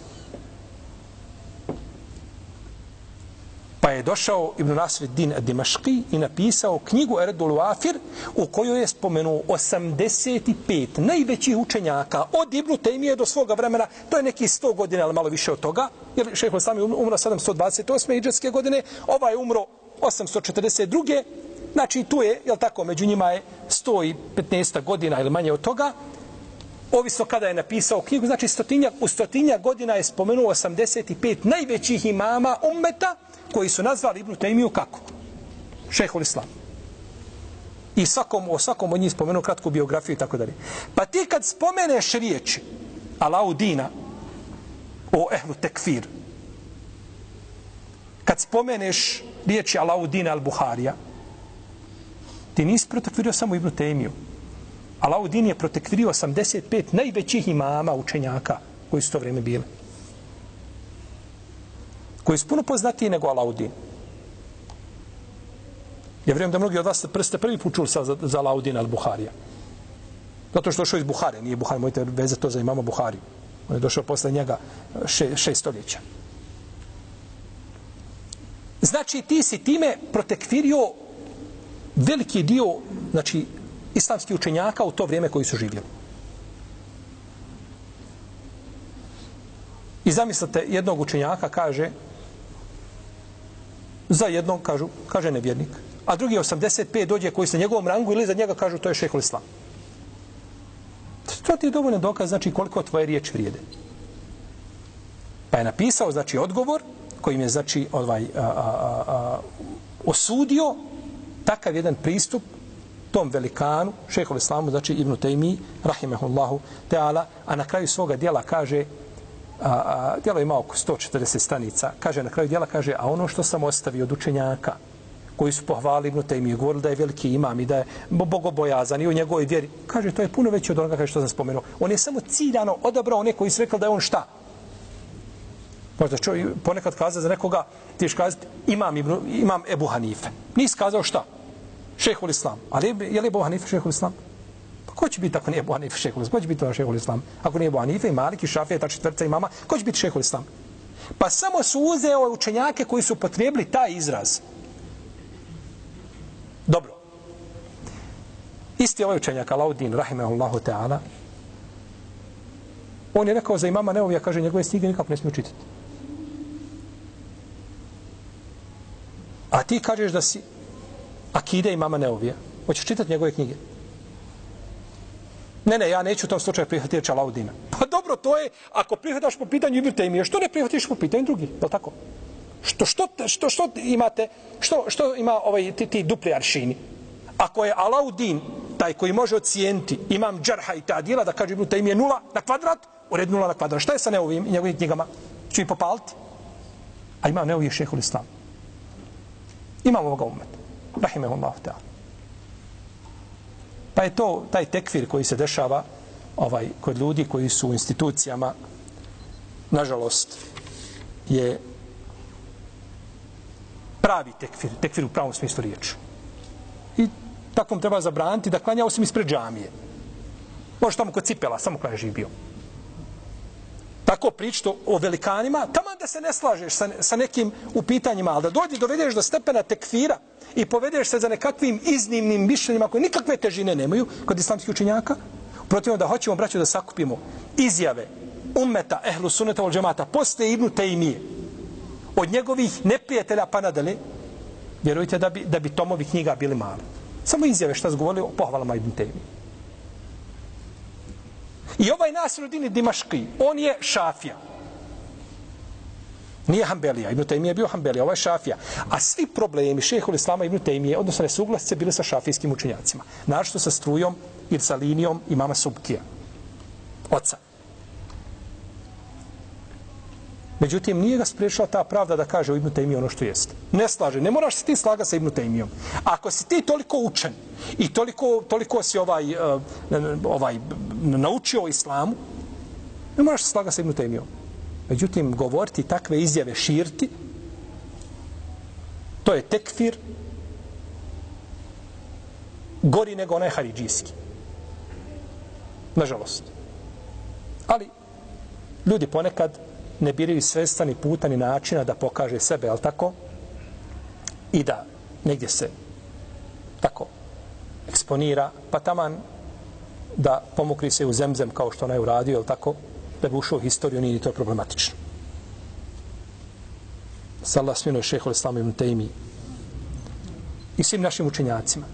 Pa je došao Ibn Nasreddin Dimaški i napisao knjigu Erdul Wafir u kojoj je spomenuo 85 najvećih učenjaka od Ibn Tejmije do svoga vremena. To je neki 100 godina, ali malo više od toga. Jer šeho sam je umro 728. iđarske godine, ovaj je umro 842. Znači tu je, jel tako, među njima je 115 godina ili manje od toga. Ovisno kada je napisao knjigu, znači stotinja, u stotinja godina je spomenuo 85 najvećih imama ummeta, koji su nazvali Ibnu Tejmiju kako? Šehol Islam. I svakom, o svakom od njih spomenuo kratku biografiju i tako dalje. Pa ti kad spomeneš riječi Alaudina o ehlu tekfir, kad spomeneš riječi Alaudina al-Buharija, ti nisi protekvirio samo Ibnu Tejmiju. Alaudin je protektirio 85 najvećih imama učenjaka koji su to vrijeme bili koji su puno poznatiji nego Alaudin. Ja vjerujem da mnogi od vas prste prvi put čuli za, za Alaudin al-Buharija. Zato što je došao iz Buhare, nije Buhari, mojte vezati to za imama Buhari. On je došao posle njega še, šest stoljeća. Znači, ti si time protektirio veliki dio, znači, islamskih učenjaka u to vrijeme koji su živjeli. I zamislite, jednog učenjaka kaže, za jednog, kažu, kaže nevjernik, a drugi 85 dođe koji se njegovom rangu ili za njega kažu to je šehol islam. To ti je dovoljno dokaz, znači koliko tvoje riječi vrijede. Pa je napisao, znači, odgovor kojim je, znači, ovaj, a, a, a, osudio takav jedan pristup tom velikanu, šehol islamu, znači Ibnu Tejmi, rahimehullahu teala, a na kraju svoga dijela kaže, a, a, dijelo ima oko 140 stanica, kaže na kraju dijela, kaže, a ono što sam ostavio od učenjaka, koji su pohvali Ibnu Tejmi, govorili da je veliki imam i da je bogobojazan i u njegovoj vjeri, kaže, to je puno veće od onoga kaže, što sam spomenuo. On je samo ciljano odabrao one koji su rekli da je on šta? Možda čovjek ponekad kaza za nekoga, ti ješ kazati, imam, Ibnu, imam Ebu Hanife. Nisi kazao šta? Šehhul Islam. Ali je li Ebu Hanife šehhul Islam? Pa ko će biti ako nije Ebu Hanife šehhul Islam? Ko će biti to šehhul Islam? Ako nije Ebu Hanife i Malik i Šafija, ta četvrca imama, ko će biti šehhul Islam? Pa samo su uzeo učenjake koji su potrebili taj izraz. Dobro. Isti ovaj učenjak, Alaudin, rahimahullahu ta'ala, on je rekao za imama Neovija, kaže, njegove snige nikako ne smiju čitati. A ti kažeš da si akide imama Neovija. Hoćeš čitati njegove knjige? Ne, ne, ja neću u tom slučaju prihvatiti reći Alaudina. Pa dobro, to je, ako prihvataš po pitanju Ibn Taymije, što ne prihvatiš po pitanju drugih? Je li tako? Što, što, što, što imate, što, što ima ovaj, ti, ti dupli aršini? Ako je Alaudin, taj koji može ocijeniti, imam džarha i ta da kaže Ibn Taymije nula na kvadrat, u red nula na kvadrat. Šta je sa Neovim i njegovim knjigama? Ču ih popaliti? A imam Neovi je šehol islam. Imam ovoga umeta. Rahimehullahu ta'ala. Pa je to taj tekfir koji se dešava ovaj kod ljudi koji su u institucijama nažalost je pravi tekfir, tekfir u pravom smislu riječi. I takvom treba zabraniti da klanja osim ispred džamije. Može tamo kod cipela, samo koja je živio. Tako pričati o velikanima, tamo da se ne slažeš sa, sa nekim u pitanjima, ali da dođi, dovedeš do stepena tekfira i povedeš se za nekakvim iznimnim mišljenjima koje nikakve težine nemaju kod islamskih učenjaka, protivno da hoćemo, braću, da sakupimo izjave ummeta ehlu suneta ol džemata posle Ibnu Tejmije od njegovih neprijatelja pa nadale, vjerujte da bi, da bi tomovi knjiga bili mali. Samo izjave šta zgovorili o pohvalama Ibnu Tejmije. I ovaj Nasrudini Dimaški, on je šafija. Nije Hanbelija. Ibn Taymi je bio Hanbelija, ovaj Šafija. A svi problemi šehol Islama Ibn Taymi odnosno nesuglasice, bili sa šafijskim učenjacima. Našto sa strujom ili sa linijom imama Subkija. Oca. Međutim, nije ga spriječila ta pravda da kaže o Ibn Taymi ono što jeste. Ne slaže. Ne moraš se ti slaga sa Ibn Taymijom. Ako si ti toliko učen i toliko, toliko si ovaj, eh, ovaj, naučio o islamu, ne moraš se slaga sa Ibn Taymijom. Međutim, govoriti takve izjave širti, to je tekfir gori nego onaj haridžijski. Nažalost. Ali, ljudi ponekad ne biraju sredstva ni puta ni načina da pokaže sebe, ali tako? I da negdje se tako eksponira, pa taman da pomokri se u zemzem kao što onaj uradio, ali tako? Da bi ušao u historiju, nije to problematično. Salah smino je šeho Islama ibn Tejmi i svim našim učenjacima.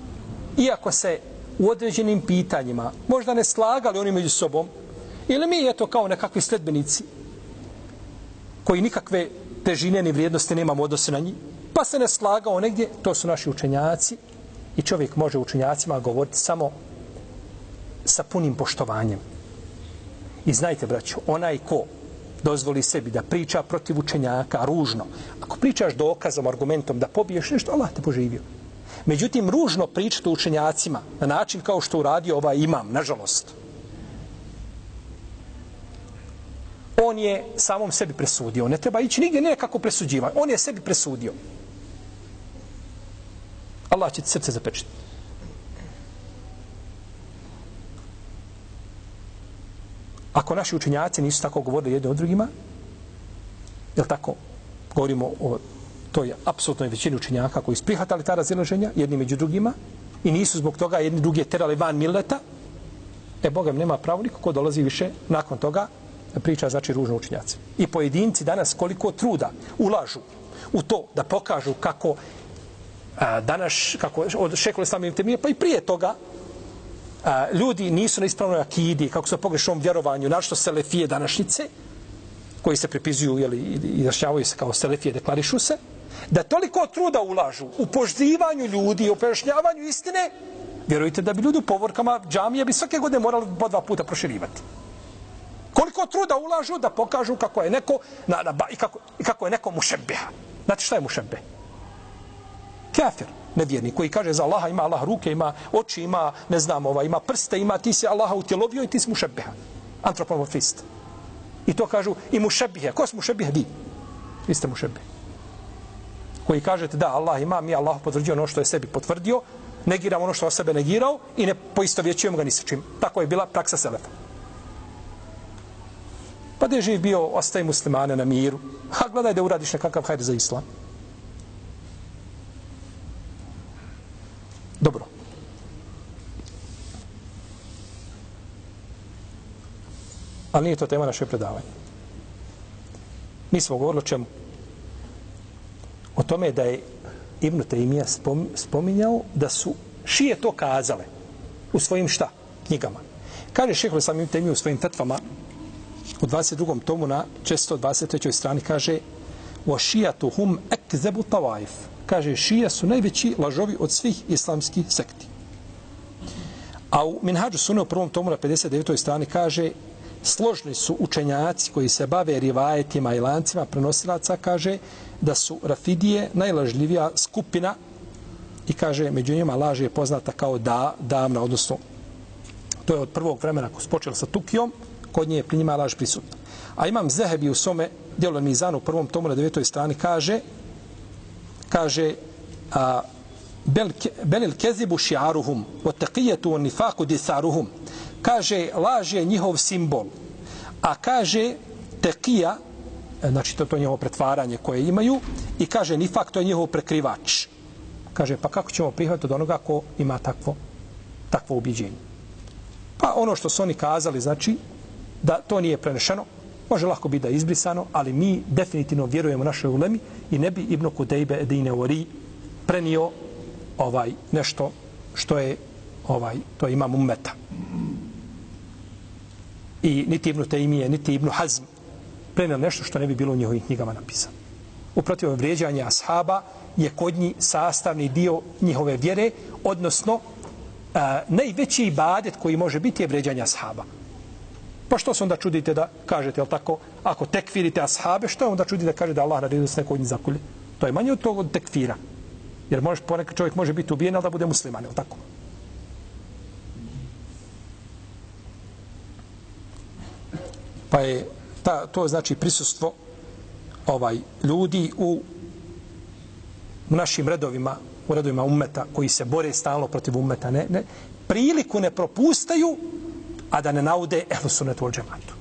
Iako se u određenim pitanjima možda ne slagali oni među sobom, ili mi je to kao nekakvi sledbenici koji nikakve težine ni vrijednosti nemamo odnose na njih, pa se ne slagao negdje, to su naši učenjaci i čovjek može učenjacima govoriti samo sa punim poštovanjem. I znajte, braću, onaj ko dozvoli sebi da priča protiv učenjaka ružno, ako pričaš dokazom, argumentom da pobiješ nešto, Allah te poživio. Međutim, ružno pričati učenjacima na način kao što uradio ovaj imam, nažalost. On je samom sebi presudio. Ne treba ići nigdje nekako presuđivati. On je sebi presudio. Allah će ti srce zapečiti. Ako naši učenjaci nisu tako govorili jedni o drugima, je tako? Govorimo o toj apsolutnoj većini učenjaka koji su prihvatali ta razilaženja jedni među drugima i nisu zbog toga jedni drugi terali van mileta, e Boga nema pravo niko ko dolazi više nakon toga priča znači ružno učenjaci. I pojedinci danas koliko truda ulažu u to da pokažu kako a, danas, kako od šekole sami temije, pa i prije toga, a, ljudi nisu na ispravnoj akidi, kako su na pogrešnom vjerovanju, našto selefije današnjice, koji se pripizuju jeli, i izrašnjavaju se kao selefije, deklarišu se, da toliko truda ulažu u poždivanju ljudi i u pojašnjavanju istine, vjerujte da bi ljudi u povorkama džamije bi svake godine morali po dva puta proširivati. Koliko truda ulažu da pokažu kako je neko na, na, i, kako, i kako je neko mušebbeha. Znate šta je mušebbe? Kafir, nevjernik, koji kaže za Allaha ima Allah ruke, ima oči, ima, ne znam, ova, ima prste, ima ti se Allaha utjelovio i ti si mušebbeha. Antropomorfist. I to kažu i mušebbeha. Ko su mušebbeha? Vi. Vi ste mušebbeha. Koji kažete da Allah ima, mi Allah potvrdio ono što je sebi potvrdio, negiramo ono što o sebe negirao i ne poistovjećujemo ga ni sa čim. Tako je bila praksa Selefa. Pa gdje živ bio, ostaje muslimane na miru. A gledaj da uradiš nekakav hajde za islam. Dobro. Ali nije to tema naše predavanje. Mi smo govorili o čemu? O tome da je Ibn Taymija spominjao da su šije to kazale u svojim šta? Knjigama. Kaže šehr sam Ibn Taymija u svojim fetvama u 22. tomu na 623. strani kaže وَشِيَتُهُمْ أَكْذَبُ hum kaže šija su najveći lažovi od svih islamskih sekti a u Minhađu Sunne u prvom tomu na 59. strani kaže složni su učenjaci koji se bave rivajetima i lancima prenosilaca kaže da su Rafidije najlažljivija skupina i kaže među njima laž je poznata kao da, davna, odnosno to je od prvog vremena ko su sa Tukijom, kod nje je pri njima laž prisutna. A imam Zehebi u svome djelu Mizanu u prvom tomu na devetoj strani kaže kaže a, bel, belil kezibu šiaruhum o teqijetu o nifaku disaruhum. Kaže laž je njihov simbol. A kaže teqija e, znači to, to je njihovo pretvaranje koje imaju i kaže nifak to je njihov prekrivač. Kaže pa kako ćemo prihvatiti od onoga ko ima takvo takvo ubiđenje? Pa ono što su oni kazali znači da to nije prenešeno, može lako biti da je izbrisano, ali mi definitivno vjerujemo našoj ulemi i ne bi Ibn Kudejbe Edine Ori prenio ovaj nešto što je ovaj to imam umeta. I niti Ibn Tejmije, niti Ibn Hazm prenio nešto što ne bi bilo u njihovim knjigama napisano. Uprotiv vrijeđanje ashaba je kod njih sastavni dio njihove vjere, odnosno a, najveći ibadet koji može biti je vrijeđanje ashaba. Pa što se onda čudite da kažete, jel tako, ako tekfirite ashabe, što je onda čudite da kaže da Allah naredio se neko od njih zakulje? To je manje od toga od tekfira. Jer može, ponekad čovjek može biti ubijen, ali da bude musliman, jel tako? Pa je ta, to znači prisustvo ovaj ljudi u našim redovima, u redovima ummeta, koji se bore stalno protiv ummeta, ne, ne, priliku ne propustaju a da ne naude ehlu sunetu ol džematu.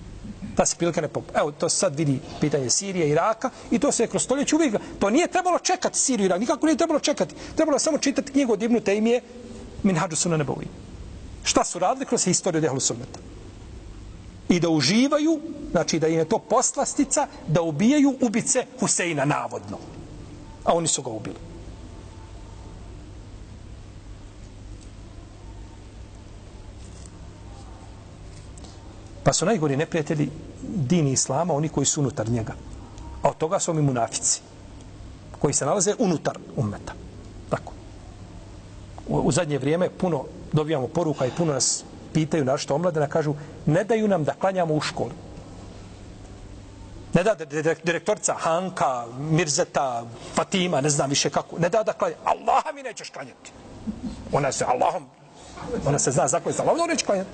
Ta se prilika ne pop... Evo, to sad vidi pitanje Sirije i Iraka i to se je kroz stoljeće uvijek. To nije trebalo čekati Siriju i Irak, nikako nije trebalo čekati. Trebalo samo čitati knjigu od Ibnu Tejmije Minhađu sunne nebovi. Šta su radili kroz historiju ehlu suneta? I da uživaju, znači da im je to poslastica, da ubijaju ubice Huseina navodno. A oni su ga ubili. Pa su najgori neprijatelji dini islama, oni koji su unutar njega. A od toga su oni munafici, koji se nalaze unutar ummeta. Tako. U, u zadnje vrijeme puno dobijamo poruka i puno nas pitaju našto omladena, kažu ne daju nam da klanjamo u školu. Ne da direktorca Hanka, Mirzeta, Fatima, ne znam više kako, ne da da klanja. Allaha mi nećeš klanjati. Ona se Allahom, ona se zna zakon za Allahom, neće klanjati.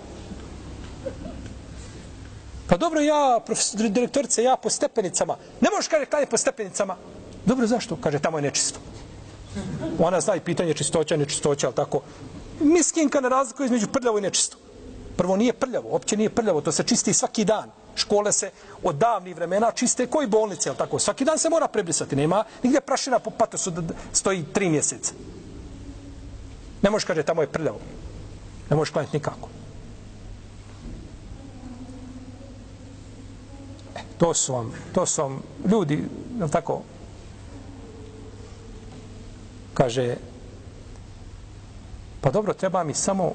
Pa dobro, ja, direktorice, ja po stepenicama. Ne možeš kaže klanjati po stepenicama. Dobro, zašto? Kaže, tamo je nečisto. Ona zna i pitanje čistoća, nečistoća, ali tako. Miskinka na razliku između prljavo i nečisto. Prvo nije prljavo, uopće nije prljavo, to se čisti svaki dan. Škole se od davnih vremena čiste koji bolnice, al tako? Svaki dan se mora prebrisati, nema nigdje prašina po patosu da stoji tri mjeseca. Ne možeš kaže tamo je prljavo. Ne možeš klanjati nikako. To su vam, to su vam ljudi, je tako? Kaže, pa dobro, treba mi samo,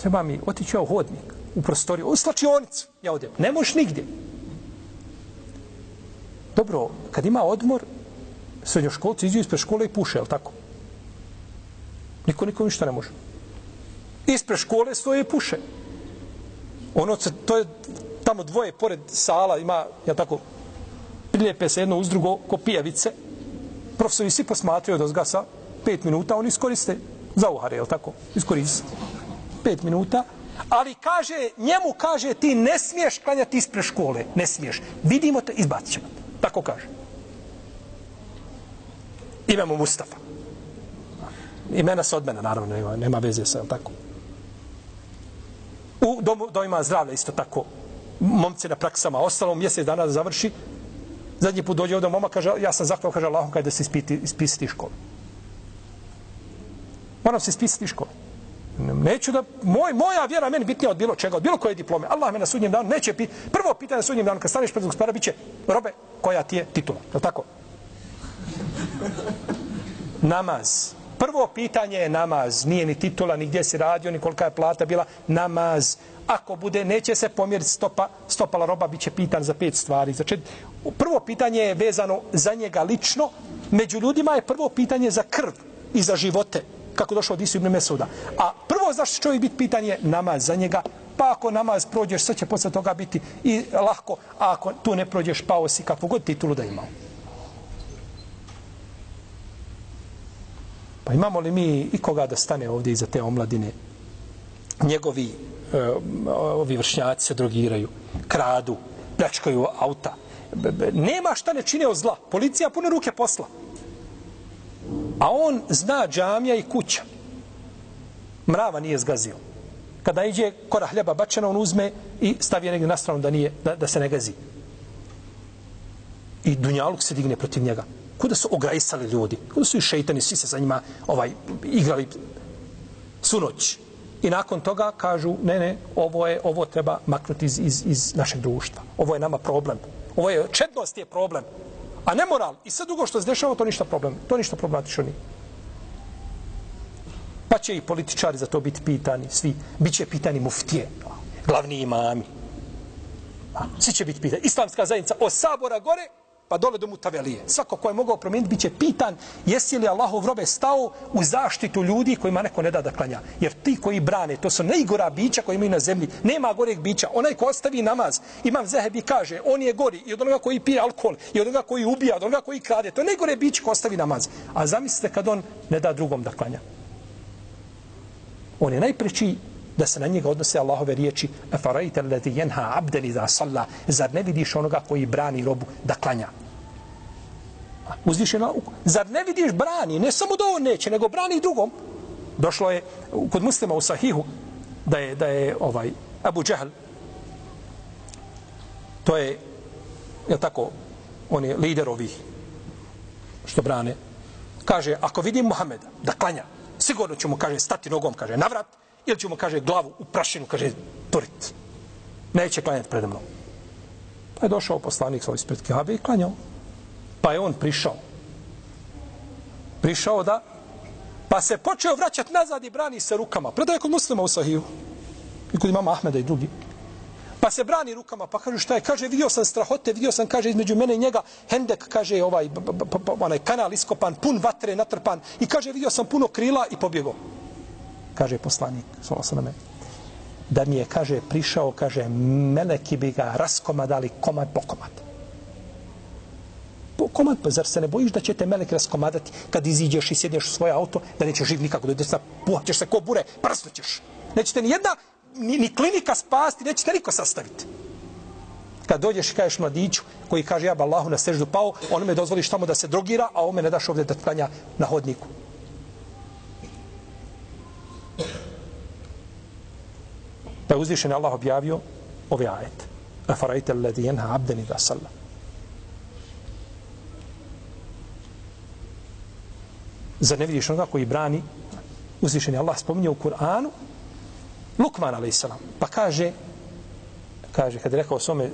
treba mi otići u hodnik, u prostoriju, u slačionicu, ja odem. Ne možeš nigdje. Dobro, kad ima odmor, srednjoškolci iđu ispred škole i puše, je tako? Niko niko ništa ne može. Ispred škole stoje i puše. Ono se, to je tamo dvoje pored sala, ima, ja tako, prilijepe se jedno uz drugo, ko pijavice. Profesori svi posmatraju od zgasa pet minuta, oni iskoriste za uhare, je tako? Iskoriste. Pet minuta. Ali kaže, njemu kaže, ti ne smiješ klanjati ispred škole. Ne smiješ. Vidimo te, izbacit ćemo. Tako kaže. Imamo Mustafa. Imena se od mene, naravno, nema, nema veze sa, tako. U domu, domima zdravlja isto tako. Momci na praksama. Ostalo mjesec dana da završi. Zadnji put dođe ovdje moma, kaže, ja sam zahval, kaže Allahom, kada da se ispiti, ispisati školu. Moram se ispisati školu. Neću da, moj, moja vjera meni bitnija od bilo čega, od bilo koje diplome. Allah me na sudnjem danu neće piti. Prvo pitanje na sudnjem danu, kad staneš pred gospodara, bit će, robe, koja ti je titula. Je tako? Namaz. Prvo pitanje je namaz. Nije ni titula, ni gdje si radio, ni kolika je plata bila. Namaz. Ako bude, neće se pomjeriti stopa, stopala roba, bit će pitan za pet stvari. Znači. Prvo pitanje je vezano za njega lično. Među ljudima je prvo pitanje za krv i za živote kako došlo od Isu ibn Mesuda. A prvo zašto čovjek biti pitanje namaz za njega, pa ako namaz prođeš, sve će posle toga biti i lahko, a ako tu ne prođeš, pao si kakvu god titulu da imao. Pa imamo li mi i koga da stane ovdje iza te omladine? Njegovi e, ovi vršnjaci se drogiraju, kradu, pljačkaju auta. Nema šta ne čine od zla. Policija pune ruke posla. A on zna džamija i kuća. Mrava nije zgazio. Kada iđe kora hljeba bačena, on uzme i stavi je negdje na stranu da, nije, da, da se ne gazi. I Dunjaluk se digne protiv njega. Kuda su ograjsali ljudi? Kuda su i šeitani, svi se za njima ovaj, igrali sunoć. I nakon toga kažu, ne, ne, ovo je ovo treba maknuti iz, iz, iz našeg društva. Ovo je nama problem. Ovo je, čednost je problem. A ne moral. I sve drugo što se dešava, to ništa problem. To ništa problematično nije. Pa će i političari za to biti pitani, svi. Biće pitani muftije, glavni imami. Svi će biti pitani. Islamska zajednica od sabora gore, pa dole do mutavelije. Svako ko je mogao promijeniti, bit će pitan jesi li Allahov robe stao u zaštitu ljudi kojima neko ne da da klanja. Jer ti koji brane, to su najgora bića koji imaju na zemlji. Nema goreg bića. Onaj ko ostavi namaz, imam zehebi kaže, on je gori i od onoga koji pije alkohol, i od onoga koji ubija, od onoga koji krade. To je najgore biće ko ostavi namaz. A zamislite kad on ne da drugom da klanja. On je najpreći da se na njega odnose Allahove riječi faraita leti yanha 'abdan iza salla zar ne vidiš onoga koji brani robu da klanja? Uzvišeno zar ne vidiš brani ne samo da on neće nego brani drugom? Došlo je kod muslima u sahihu da je, da je ovaj Abu Džahl to je je tako on je lider ovih što brane. Kaže ako vidim Muhameda da klanja sigurno ćemo kaže stati nogom kaže navrat ili ćemo, kaže, glavu u prašinu, kaže, turit. Neće klanjati pred mnom. Pa je došao poslanik sa ispred Kabe i klanjao. Pa je on prišao. Prišao da, pa se počeo vraćati nazad i brani se rukama. Predaje kod muslima u Sahiju. I kod imama Ahmeda i drugi. Pa se brani rukama, pa kaže šta je? Kaže, vidio sam strahote, vidio sam, kaže, između mene i njega, Hendek, kaže, ovaj, onaj kanal iskopan, pun vatre, natrpan. I kaže, vidio sam puno krila i pobjegao kaže poslanik, sallallahu da mi je, kaže, prišao, kaže, meleki bi ga raskomadali komad po komad. Po komad, pa zar se ne bojiš da će te meleki raskomadati kad iziđeš i sjedneš u svoje auto, da nećeš živ nikako, da sa, puhaćeš se ko bure, prsnućeš. Nećete ni jedna, ni, ni klinika spasti, nećete niko sastaviti. Kad dođeš i kažeš mladiću koji kaže ja ba Allahu na seždu pao, on me dozvoliš tamo da se drogira, a on me ne daš ovdje da tkanja na hodniku. Pa je uzvišen Allah objavio ove ajete. A farajte ledi jenha abdeni da sallam. Zar ne vidiš onoga koji brani uzvišen je Allah spominje u Kur'anu Lukman a.s. Pa kaže kaže, kad je rekao svome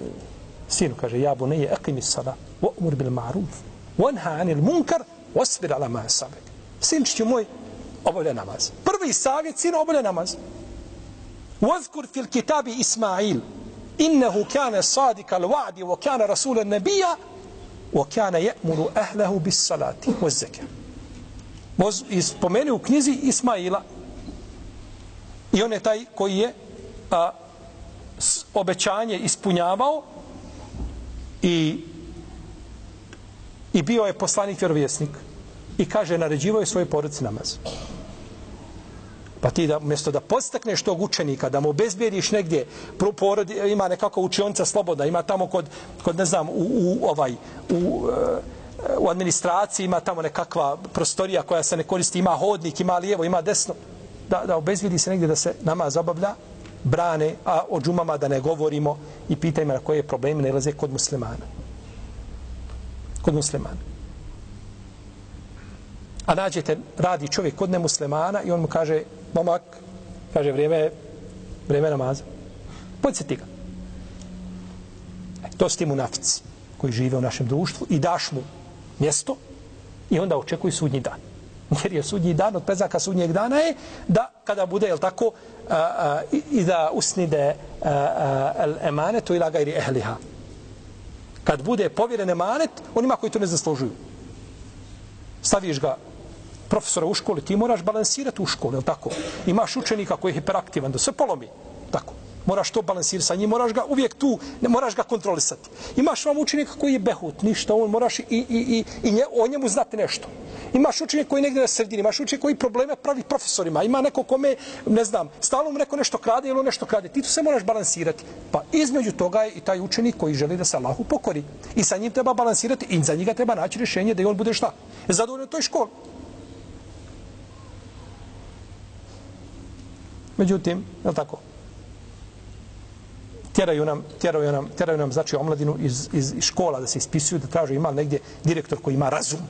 sinu, kaže, ja bu neje aqimi sala, wa umur bil ma'ruf, wa nha anil munkar, wasbir ala ma sabek. Sinčiću moj, obavlja namaz. Prvi savjet, sinu, obavlja namaz. واذكر fil kitabi Ismail, innehu كان sadika الوعد wa'di, wa kane وكان يأمر wa kane je'muru ahlahu bis salati, wa. Spomeni u knjizi Ismaila, i on je taj koji je a, obećanje ispunjavao i i bio je poslanik vjerovjesnik i kaže naređivao je svoje porodice namaz. Pa ti da mjesto da postakneš tog učenika, da mu obezbijediš negdje, porodi, ima nekako učionca sloboda, ima tamo kod, kod ne znam, u, u ovaj, u, eh, u administraciji ima tamo nekakva prostorija koja se ne koristi, ima hodnik, ima lijevo, ima desno, da, da obezvidi se negdje da se nama zabavlja, brane, a o džumama da ne govorimo i pitajmo na koje probleme nalaze kod muslimana. Kod muslimana. A nađete, radi čovjek kod nemuslimana i on mu kaže, momak, kaže, vrijeme vrijeme namaza. Podsjeti ga. E, to su ti munafici koji žive u našem društvu i daš mu mjesto i onda očekuje sudnji dan. Jer je sudnji dan od prezaka sudnjeg dana je da kada bude, jel tako, a, a, i da usnide el emanetu ila gajri ehliha. Kad bude povjeren emanet, onima koji to ne zaslužuju. Staviš ga profesora u školi, ti moraš balansirati u školi, jel tako? Imaš učenika koji je hiperaktivan, da se polomi. Tako. Moraš to balansirati sa njim, moraš ga uvijek tu, ne moraš ga kontrolisati. Imaš vam učenika koji je behut, ništa, on moraš i, i, i, i nje, o njemu znati nešto. Imaš učenika koji negdje na sredini, imaš učenika koji probleme pravi profesorima, ima neko kome, ne znam, stalno mu neko nešto krade ili nešto krade. Ti tu se moraš balansirati. Pa između toga je i taj učenik koji želi da se Allahu pokori. I sa njim treba balansirati i za njega treba naći rješenje da on bude šta? Zadovoljno toj školi. Međutim, je tako? tjeraju nam, tjeraju nam, tjeraju nam znači omladinu iz, iz škola da se ispisuju, da traže ima negdje direktor koji ima razum,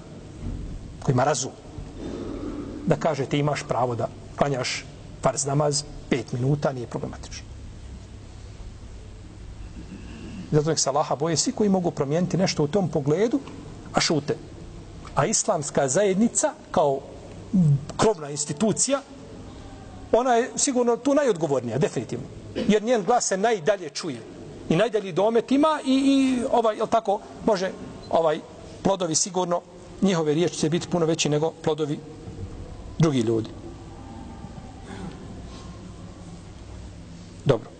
koji ima razum, da kaže ti imaš pravo da klanjaš farz namaz pet minuta, nije problematično. Zato nek se Allaha boje svi koji mogu promijeniti nešto u tom pogledu, a šute. A islamska zajednica kao krovna institucija, ona je sigurno tu najodgovornija, definitivno jer njen glas se najdalje čuje i najdalji domet ima i, i ovaj, jel tako, može ovaj plodovi sigurno, njihove riječi će biti puno veći nego plodovi drugi ljudi. Dobro.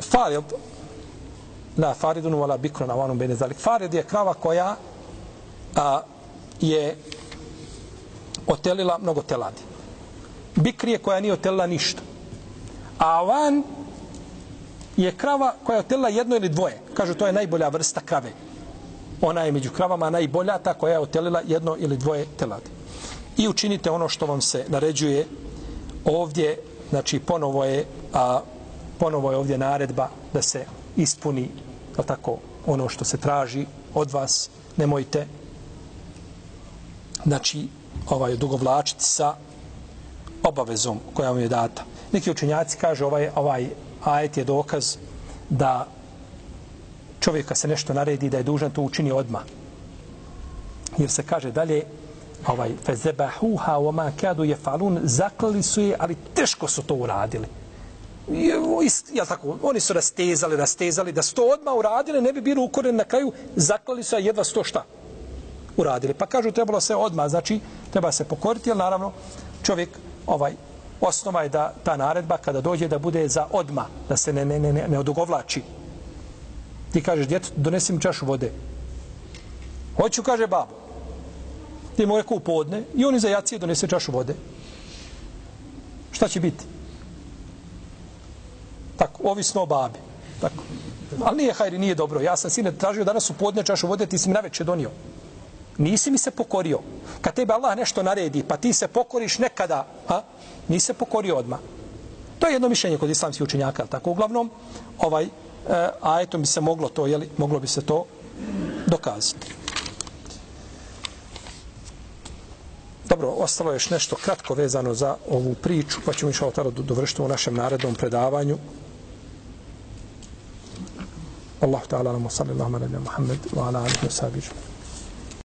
Farid, la Faridun wala bikrun awanun bene zalik. Farid je krava koja a, je otelila mnogo teladi. Bikrije koja nije otelila ništa. A van je krava koja je otelila jedno ili dvoje. Kažu, to je najbolja vrsta krave. Ona je među kravama najbolja, ta koja je otelila jedno ili dvoje teladi. I učinite ono što vam se naređuje ovdje, znači ponovo je, a, ponovo je ovdje naredba da se ispuni tako, ono što se traži od vas. Nemojte znači ovaj dugovlačiti sa obavezom koja mu je data. Neki učenjaci kaže ovaj ovaj ajet je dokaz da čovjeka se nešto naredi da je dužan to učini odma. Jer se kaže dalje ovaj fezebahuha wa ma kadu yafalun zaklali su je, ali teško su to uradili. Ja tako, oni su rastezali, rastezali, da su to odmah uradili, ne bi bilo ukoren na kraju, zaklali su, a jedva sto šta uradili. Pa kažu, trebalo se odmah, znači, treba se pokoriti, ali naravno čovjek ovaj osnova je da ta naredba kada dođe da bude za odma, da se ne, ne, ne, ne, odugovlači. Ti kažeš, djeto, donesim čašu vode. Hoću, kaže babo. Ti mu rekao u podne i oni za jacije donese čašu vode. Šta će biti? Tako, ovisno o babi. Tako. Ali nije hajri, nije dobro. Ja sam sine tražio danas u podne čašu vode, ti si mi na donio nisi mi se pokorio. Kad tebe Allah nešto naredi, pa ti se pokoriš nekada, a? nisi se pokorio odma. To je jedno mišljenje kod islamskih učenjaka, tako uglavnom, ovaj, e, a eto bi se moglo to, jeli, moglo bi se to dokazati. Dobro, ostalo je još nešto kratko vezano za ovu priču, pa ćemo išao tada dovršiti u našem narednom predavanju. Allah ta'ala, sallallahu alaihi wa sallam, Muhammed, wa ala alihi wa sahbihi.